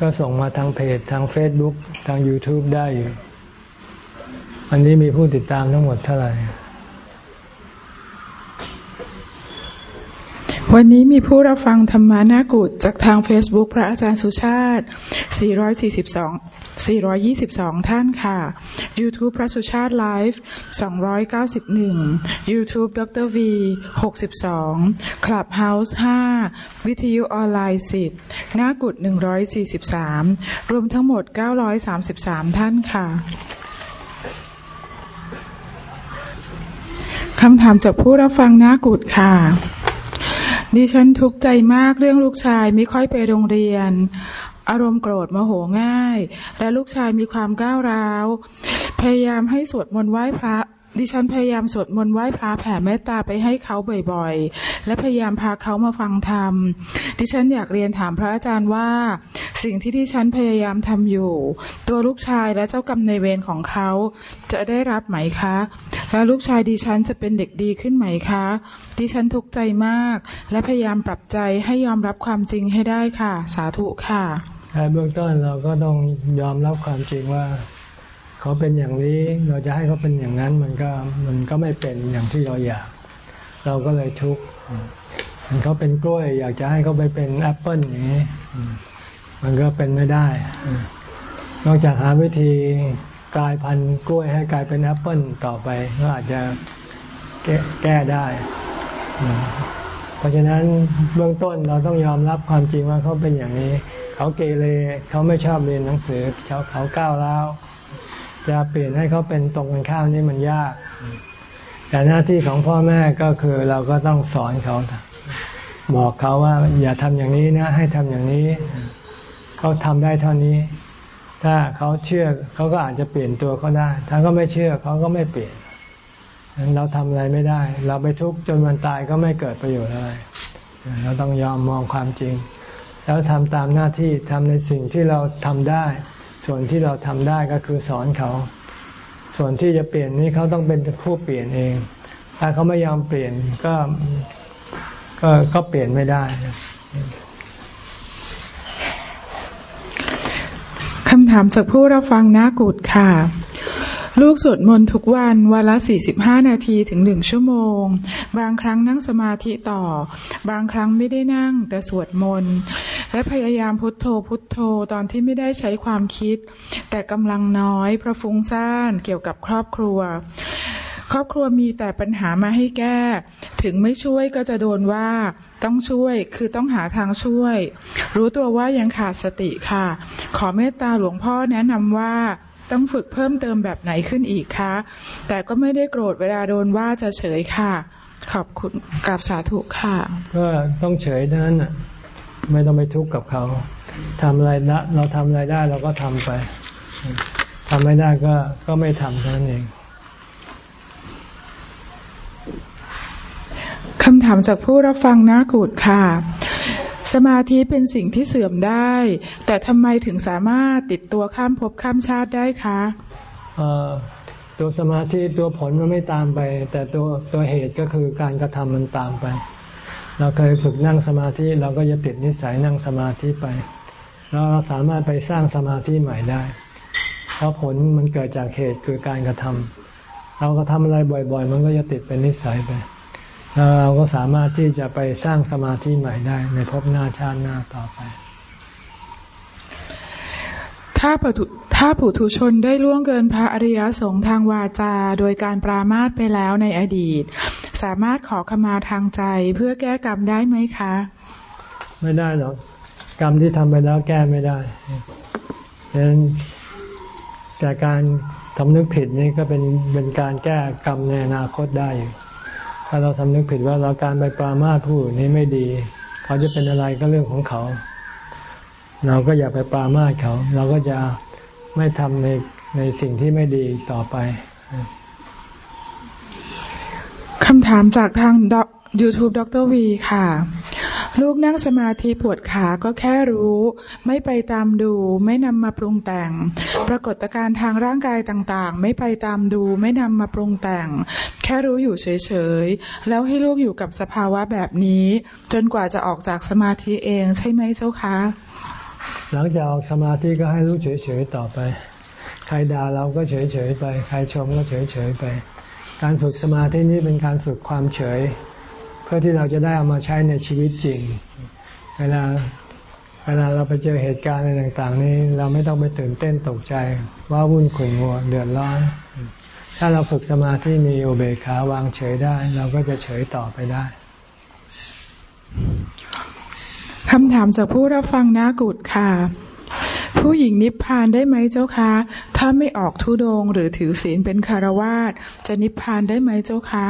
ก็ส่งมาทางเพจทาง Facebook ทาง YouTube ได้อยู่อันนี้มีผู้ติดตามทั้งหมดเท่าไหร่ วันนี้มีผู้รับฟังธรรมานากุฏจากทาง Facebook พระอาจารย์สุชาติ 442 422 ท่านค่ะ YouTube พระสุชาติไลฟ์291 YouTube ดร V 62 Clubhouse 5 วิทยุออนไลน์ 10นากุฏ143 รวมทั้งหมด 933 ท่านค่ะคำถามจากผู้รับฟังนากุดค่ะดิฉันทุกข์ใจมากเรื่องลูกชายไม่ค่อยไปโรงเรียน อารมณ์โกรธโมโหง่าย และลูกชายมีความก้าวร้าว พยายามให้สวดมนต์ไหว้พระ ดิฉันพยายามสวดมนต์ไหว้พระแผ่เมตตาไปให้เขาบ่อยๆ และพยายามพาเขามาฟังธรรม ดิฉันอยากเรียนถามพระอาจารย์ว่า สิ่งที่ดิฉันพยายามทำอยู่ ตัวลูกชายและเจ้ากรรมในเวรของเขา จะได้รับไหมคะ และลูกชายดิฉันจะเป็นเด็กดีขึ้นไหมคะ ดิฉันทุกข์ใจมาก และพยายามปรับใจให้ยอมรับความจริงให้ได้ค่ะ สาธุค่ะในเบื้องต้นเราก็ต้องยอมรับความจริงว่า เขาเป็นอย่างนี้เราจะให้เขาเป็นอย่างนั้นมันก็มันก็ไม่เป็นอย่างที่เราอยาก เราก็เลยทุกข์เขาเป็นกล้วย อยากจะให้เขาไปเป็นแอปเปิลอย่างนี้ มันก็เป็นไม่ได้ นอกจากหาวิธีกลายพันธุ์กล้วยให้กลายเป็นแอปเปิลต่อไปก็อาจจะแก้แกได้ เพราะฉะนั้นเบื้องต้นเราต้องยอมรับความจริงว่าเขาเป็นอย่างนี้ เขาเกเรเขาไม่ชอบเรียนหนังสือเขาเขาก้าวร้าว จะเปลี่ยนให้เขาเป็นตรงกันข้ามนี่มันยาก แต่หน้าที่ของพ่อแม่ก็คือเราก็ต้องสอนเขา บอกเขาว่า อย่าทำอย่างนี้นะ ให้ทำอย่างนี้ เขาทำได้เท่านี้ ถ้าเขาเชื่อเขาก็อาจจะเปลี่ยนตัวเขาได้ ถ้าเขาไม่เชื่อเขาก็ไม่เปลี่ยนเราทำอะไรไม่ได้ เราไปทุกข์จนวันตายก็ไม่เกิดประโยชน์อะไร เราต้องยอมมองความจริง แล้วทำตามหน้าที่ทำในสิ่งที่เราทำได้ ส่วนที่เราทำได้ก็คือสอนเขา ส่วนที่จะเปลี่ยนนี้เขาต้องเป็นผู้เปลี่ยนเอง ถ้าเขาไม่ยอมเปลี่ยนก็ก็ก็เปลี่ยนไม่ได้คำถามจากผู้รับฟังนากุดค่ะ ลูกสวดมนต์ทุกวันวันละ 45 นาทีถึงหนึ่งชั่วโมง บางครั้งนั่งสมาธิต่อ บางครั้งไม่ได้นั่งแต่สวดมนต์ และพยายามพุทโธพุทโธตอนที่ไม่ได้ใช้ความคิด แต่กำลังน้อยเพราะฟุ้งซ่านเกี่ยวกับครอบครัว ครอบครัวมีแต่ปัญหามาให้แก้ ถึงไม่ช่วยก็จะโดนว่าต้องช่วยคือต้องหาทางช่วย รู้ตัวว่ายังขาดสติค่ะ ขอเมตตาหลวงพ่อแนะนำว่าต้องฝึกเพิ่มเติมแบบไหนขึ้นอีกคะ แต่ก็ไม่ได้โกรธเวลาโดนว่าจะเฉยค่ะ ขอบคุณกราบสาธุค่ะ ก็ต้องเฉยนั้นอะ ไม่ต้องไปทุกข์กับเขาทำอะไรละเราทำอะไรได้เราก็ทำไปทำไม่ได้ก็ก็ไม่ทำเท่านั้นเองคำถามจากผู้รับฟังนากูดค่ะ สมาธิเป็นสิ่งที่เสื่อมได้ แต่ทำไมถึงสามารถติดตัวข้ามภพข้ามชาติได้คะตัวสมาธิตัวผลมันไม่ตามไป แต่ตัวตัวเหตุก็คือการกระทำมันตามไป เราเคยฝึกนั่งสมาธิเราก็จะติดนิสัยนั่งสมาธิไป แล้วเราสามารถไปสร้างสมาธิใหม่ได้ เพราะผลมันเกิดจากเหตุคือการกระทำเราก็ทำอะไรบ่อย ๆ มันก็จะติดเป็นนิสัยไป แล้วเราก็สามารถที่จะไปสร้างสมาธิใหม่ได้ ในภพหน้าชาติหน้าต่อไป ถ้าปุถ้าปุถุชนได้ล่วงเกินพระอริยสงฆ์ทางวาจา โดยการปรามาสไปแล้วในอดีต สามารถขอขมาทางใจเพื่อแก้กรรมได้ไหมคะ ไม่ได้หรอกกรรมที่ทำไปแล้วแก้ไม่ได้ดังนั้นแต่การทำนึกผิดนี่ก็เป็นเป็นการแก้กรรมในอนาคตได้อยู่ถ้าเราสำนึกผิดว่าเราการไปปรามาสผู้นี้ไม่ดี เขาจะเป็นอะไรก็เรื่องของเขา เราก็อย่าไปปรามาสเขา เราก็จะไม่ทำในในสิ่งที่ไม่ดีต่อไป คำถามจากทาง YouTube ดรวีค่ะ ลูกนั่งสมาธิปวดขาก็แค่รู้ ไม่ไปตามดู ไม่นำมาปรุงแต่ง ปรากฏการณ์ทางร่างกายต่างๆ ไม่ไปตามดู ไม่นำมาปรุงแต่ง แค่รู้อยู่เฉยๆ แล้วให้ลูกอยู่กับสภาวะแบบนี้ จนกว่าจะออกจากสมาธิเองใช่ไหมเจ้าคะ หลังจากออกสมาธิก็ให้รู้เฉยๆต่อไป ใครด่าเราก็เฉยๆไป ใครชมก็เฉยๆไป การฝึกสมาธินี้เป็นการฝึกความเฉย เพื่อที่เราจะได้เอามาใช้ในชีวิตจริง เวลาเวลาเราไปเจอเหตุการณ์อะไรต่างๆ นี้เราไม่ต้องไปตื่นเต้นตกใจ ว่าวุ่นขุ่นงัวเดือดร้อน ถ้าเราฝึกสมาธิมีอุเบกขาวางเฉยได้ เราก็จะเฉยต่อไปได้คำถามจากผู้รับฟังนากุดค่ะ ผู้หญิงนิพพานได้ไหมเจ้าคะถ้าไม่ออกทุดงหรือถือศีลเป็นคารวาสจะนิพพานได้ไหมเจ้าคะ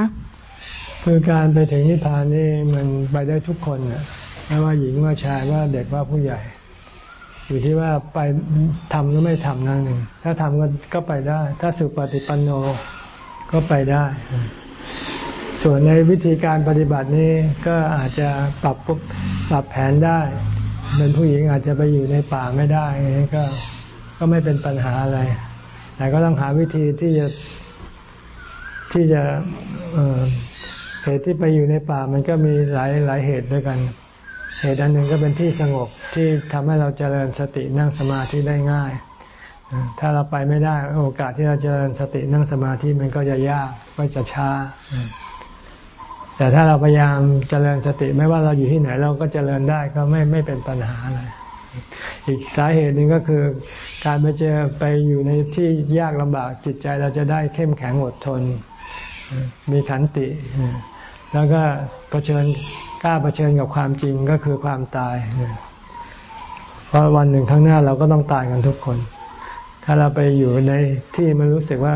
คือการไปถึงนิพพานนี่มันไปได้ทุกคนนะไม่ว่าหญิงว่าชายว่าเด็กว่าผู้ใหญ่ อยู่ที่ว่าไปทำหรือไม่ทำนั่นเองถ้าทำก็ก็ไปได้ ถ้าสุปฏิปันโนก็ไปได้ ส่วนในวิธีการปฏิบัตินี้ก็อาจจะปรับปรับแผนได้ เป็นผู้หญิงอาจจะไปอยู่ในป่าไม่ได้ก็ก็ไม่เป็นปัญหาอะไร แต่ก็ต้องหาวิธีที่จะที่จะเหตุที่ไปอยู่ในป่ามันก็มีหลายหลายเหตุด้วยกัน เหตุอันหนึ่งก็เป็นที่สงบที่ทำให้เราเจริญสตินั่งสมาธิได้ง่าย ถ้าเราไปไม่ได้โอกาสที่เราเจริญสตินั่งสมาธิมันก็จะยากก็จะช้า แต่ถ้าเราพยายามเจริญสติไม่ว่าเราอยู่ที่ไหนเราก็เจริญได้ก็ไม่ไม่เป็นปัญหาอะไรอีกสาเหตุหนึ่งก็คือการไปเจอไปอยู่ในที่ยากลำบากจิตใจเราจะได้เข้มแข็งอดทน มีขันติ แล้วก็เผชิญกล้าเผชิญกับความจริงก็คือความตาย เพราะวันหนึ่งข้างหน้าเราก็ต้องตายกันทุกคน ถ้าเราไปอยู่ในที่มันรู้สึกว่า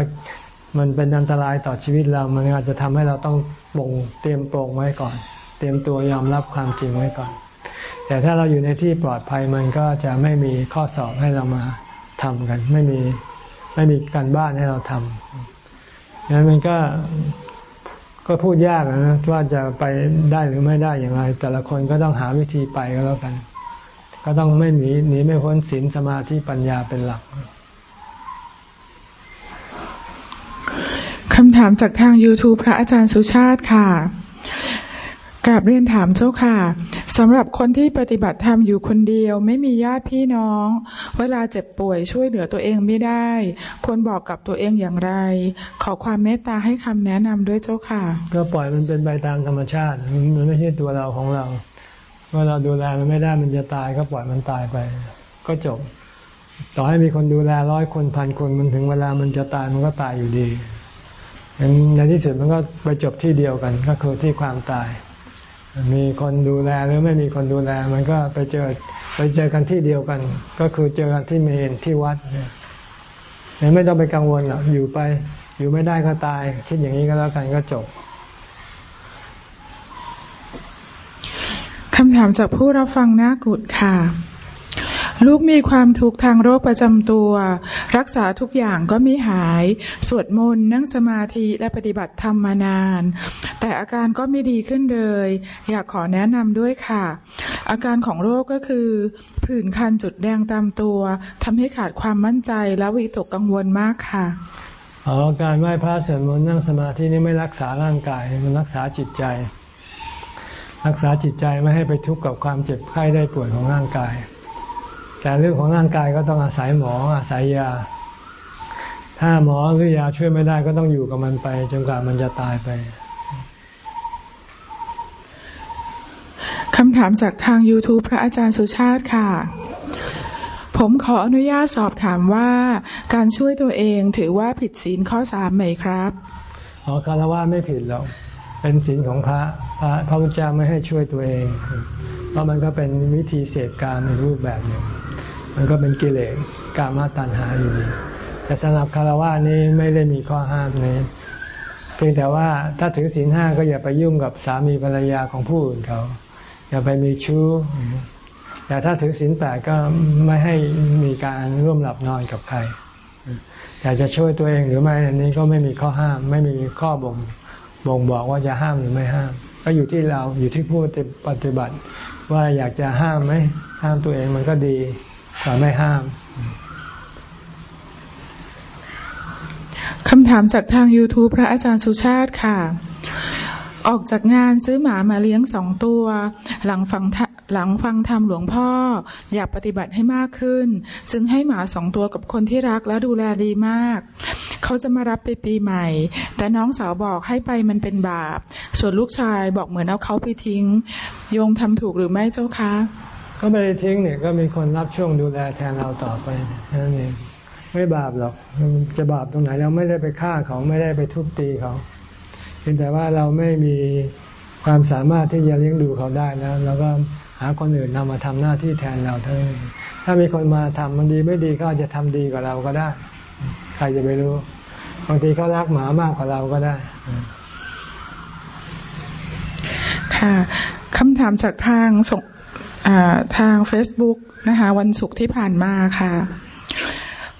มันเป็นอันตรายต่อชีวิตเรา มันอาจจะทำให้เราต้อง ปงเตรียมโปร่งไว้ก่อน เตรียมตัวยอมรับความจริงไว้ก่อน แต่ถ้าเราอยู่ในที่ปลอดภัยมันก็จะไม่มีข้อสอบให้เรามาทำกัน ไม่มีไม่มีการบ้านให้เราทำดังนั้นมันก็ก็พูดยากนะว่าจะไปได้หรือไม่ได้อย่างไร แต่ละคนก็ต้องหาวิธีไปก็แล้วกัน ก็ต้องไม่หนีหนีไม่พ้นศีลสมาธิปัญญาเป็นหลัก คำถามจากทาง YouTube พระอาจารย์สุชาติค่ะกราบเรียนถามเจ้าค่ะสำหรับคนที่ปฏิบัติธรรมอยู่คนเดียว ไม่มีญาติพี่น้อง เวลาเจ็บป่วยช่วยเหลือตัวเองไม่ได้ ควรบอกกับตัวเองอย่างไร ขอความเมตตาให้คำแนะนำด้วยเจ้าค่ะ ก็ปล่อยมันเป็นไปตามธรรมชาติ มันไม่ใช่ตัวเราของเรา เมื่อเราดูแลมันไม่ได้มันจะตายก็ปล่อยมันตายไป ก็จบ ต่อให้มีคนดูแลร้อยคนพันคนมันถึงเวลามันจะตายมันก็ตายอยู่ดี ในที่สุดมันก็ไปจบที่เดียวกันก็คือที่ความตาย มีคนดูแลหรือไม่มีคนดูแล มันก็ไปเจอไปเจอกันที่เดียวกัน ก็คือเจอกันที่เมนที่วัดเนี่ยไม่ต้องไปกังวลหรอกอยู่ไป อยู่ไม่ได้ก็ตาย คิดอย่างนี้ก็แล้วกันก็จบคำถามจากผู้รับฟังหน้ากุดค่ะ ลูกมีความทุกข์ทางโรคประจำตัว รักษาทุกอย่างก็ไม่หาย สวดมนต์นั่งสมาธิและปฏิบัติธรรมมานาน แต่อาการก็ไม่ดีขึ้นเลย อยากขอแนะนำด้วยค่ะ อาการของโรคก็คือ ผื่นคันจุดแดงตามตัวทำให้ขาดความมั่นใจและวิตกกังวลมากค่ะอ๋อการไหว้พระสวดมนต์นั่งสมาธินี่ไม่รักษาร่างกายมันรักษาจิตใจ รักษาจิตใจไม่ให้ไปทุกข์กับความเจ็บไข้ได้ป่วยของร่างกาย แต่เรื่องของร่างกายก็ต้องอาศัยหมออาศัยยา ถ้าหมอหรือยาช่วยไม่ได้ก็ต้องอยู่กับมันไปจนกว่ามันจะตายไปคำถามจากทาง YouTube พระอาจารย์สุชาติค่ะ ผมขออนุญาตสอบถามว่า การช่วยตัวเองถือว่าผิดศีลข้อสามไหมครับอ๋อคารวะไม่ผิดหรอก เป็นศีลของพระ พระพระพุทธเจ้าไม่ให้ช่วยตัวเอง เพราะมันก็เป็นวิธีเสพการในรูปแบบหนึ่ง มันก็เป็นกิเลสกามาตัณหาอยู่ดีแต่สำหรับคารวะนี้ไม่ได้มีข้อห้ามนี้ เพียงแต่ว่าถ้าถือศีลห้าก็อย่าไปยุ่งกับสามีภรรยาของผู้อื่นเขา อย่าไปมีชู้แต่ถ้าถือศีลแปดก็ไม่ให้มีการร่วมหลับนอนกับใครอยากจะช่วยตัวเองหรือไม่อันนี้ก็ไม่มีข้อห้าม ไม่มีข้อบ่งบ่งบอกว่าจะห้ามหรือไม่ห้าม ก็อยู่ที่เราอยู่ที่ผู้ปฏิบัติ ว่าอยากจะห้ามไหมห้ามตัวเองมันก็ดี กว่าไม่ห้ามคำถามจากทาง YouTube พระอาจารย์สุชาติค่ะ ออกจากงานซื้อหมามาเลี้ยงสองตัว หลังฟังหลังฟังธรรมหลวงพ่อ อยากปฏิบัติให้มากขึ้น จึงให้หมาสองตัวกับคนที่รักและดูแลดีมาก เขาจะมารับไปปีใหม่ แต่น้องสาวบอกให้ไปมันเป็นบาป ส่วนลูกชายบอกเหมือนเอาเขาไปทิ้ง โยงทำถูกหรือไม่เจ้าคะ ก็ไม่ได้ทิ้งเนี่ยก็มีคนรับช่วงดูแลแทนเราต่อไปนั่นเองไม่บาปหรอกจะบาปตรงไหนเราไม่ได้ไปฆ่าเขาไม่ได้ไปทุบตีเขาเพียงแต่ว่าเราไม่มีความสามารถที่จะเลี้ยงดูเขาได้แล้วเราก็หาคนอื่นนำมาทำหน้าที่แทนเราเท่านั้นถ้ามีคนมาทำมันดีไม่ดีก็จะทำดีกว่าเราก็ได้ ใครจะไปรู้บางทีเขารักหมามากกว่าเราก็ได้ ค่ะคำถามจากทางส่ง ทาง Facebook นะคะ วันศุกร์ที่ผ่านมาค่ะ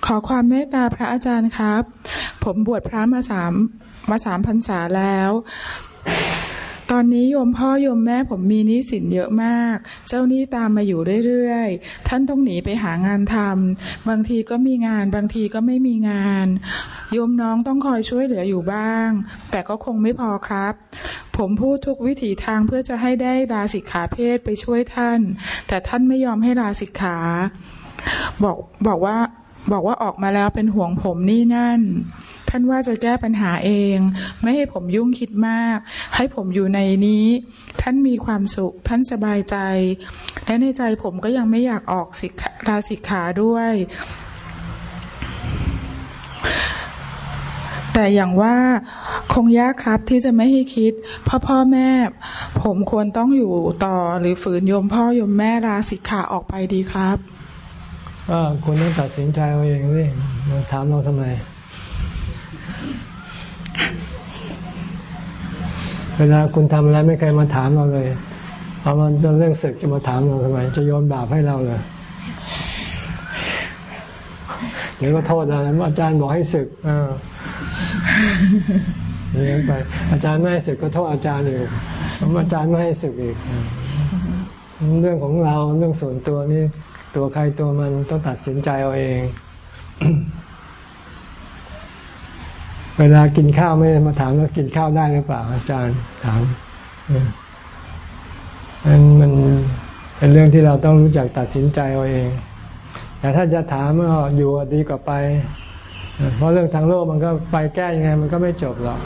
ขอความเมตตาพระอาจารย์ครับ ผมบวชพระมาสามมาสามพรรษาแล้ว ตอนนี้โยมพ่อโยมแม่ผมมีหนี้สินเยอะมาก เจ้าหนี้ตามมาอยู่เรื่อยๆ ท่านต้องหนีไปหางานทำบางทีก็มีงาน บางทีก็ไม่มีงาน โยมน้องต้องคอยช่วยเหลืออยู่บ้าง แต่ก็คงไม่พอครับ ผมพูดทุกวิถีทางเพื่อจะให้ได้ลาสิกขาเพศไปช่วยท่าน แต่ท่านไม่ยอมให้ลาสิกขา บอกบอกว่าบอกว่าออกมาแล้วเป็นห่วงผมนี่นั่น ท่านว่าจะแก้ปัญหาเอง ไม่ให้ผมยุ่งคิดมาก ให้ผมอยู่ในนี้ ท่านมีความสุข ท่านสบายใจ และในใจผมก็ยังไม่อยากออกสิกลาสิกขาด้วย แต่อย่างว่าคงยากครับที่จะไม่ให้คิดพ่อพ่อแม่ ผมควรต้องอยู่ต่อหรือฝืนโยมพ่อโยมแม่ราสิกขาออกไปดีครับก็คุณต้องตัดสินใจเอาเองสิมาถามเราทำไม เวลาคุณทำอะไรไม่เคยมาถามเราเลยพอามันจะเรื่องศึกจะมาถามเราทำไม จะโยนบาปให้เราเลย หรือว่าโทษอะไรอาจารย์บอกให้ศึกเออเลี้ยงไป อาจารย์ไม่ให้ศึกก็โทษอาจารย์อีกอาจารย์ไม่ให้ศึกอีกเรื่องของเราเรื่องส่วนตัวนี่ตัวใครตัวมันต้องตัดสินใจเอาเอง เวลากินข้าวไม่มาถามว่ากินข้าวได้หรือเปล่า อาจารย์ถามนั้นมันเป็นเรื่องที่เราต้องรู้จักตัดสินใจเอาเอง แต่ถ้าจะถามว่าอยู่ดีกว่าไป เพราะเรื่องทางโลกมันก็ไปแก้ยังไง มันก็ไม่จบหรอก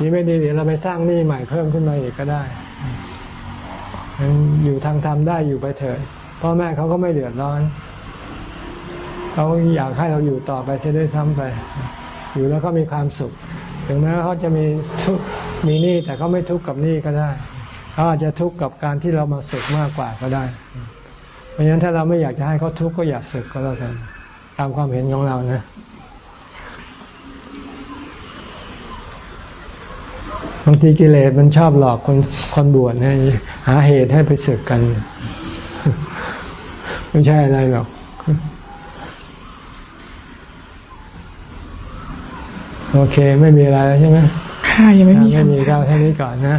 นี่ไม่ดีเดี๋ยวเราไปสร้างหนี้ใหม่เพิ่มขึ้นมาอีกก็ได้อยู่ทางธรรมได้อยู่ไปเถิดพ่อแม่เขาก็ไม่เดือดร้อนเขาอยากให้เราอยู่ต่อไปจะได้ซ้ำไป อยู่แล้วก็มีความสุข ถึงแม้ว่าเขาจะมีทุกมีหนี้แต่เขาไม่ทุกข์กับหนี้ก็ได้เขาอาจจะทุกข์กับการที่เรามาสึกมากกว่าก็ได้ เพราะฉะนั้นถ้าเราไม่อยากจะให้เขาทุกข์ก็อย่าสึกก็แล้วกัน ตามความเห็นของเรานะบางทีกิเลสมันชอบหลอกคนคนบวชให้หาเหตุให้ไปสึกกัน ไม่ใช่อะไรหรอกโอเค ไม่มีอะไรแล้วใช่ไหมค่ะยังไม่มีไม่มีก็แค่นี้ก่อนนะ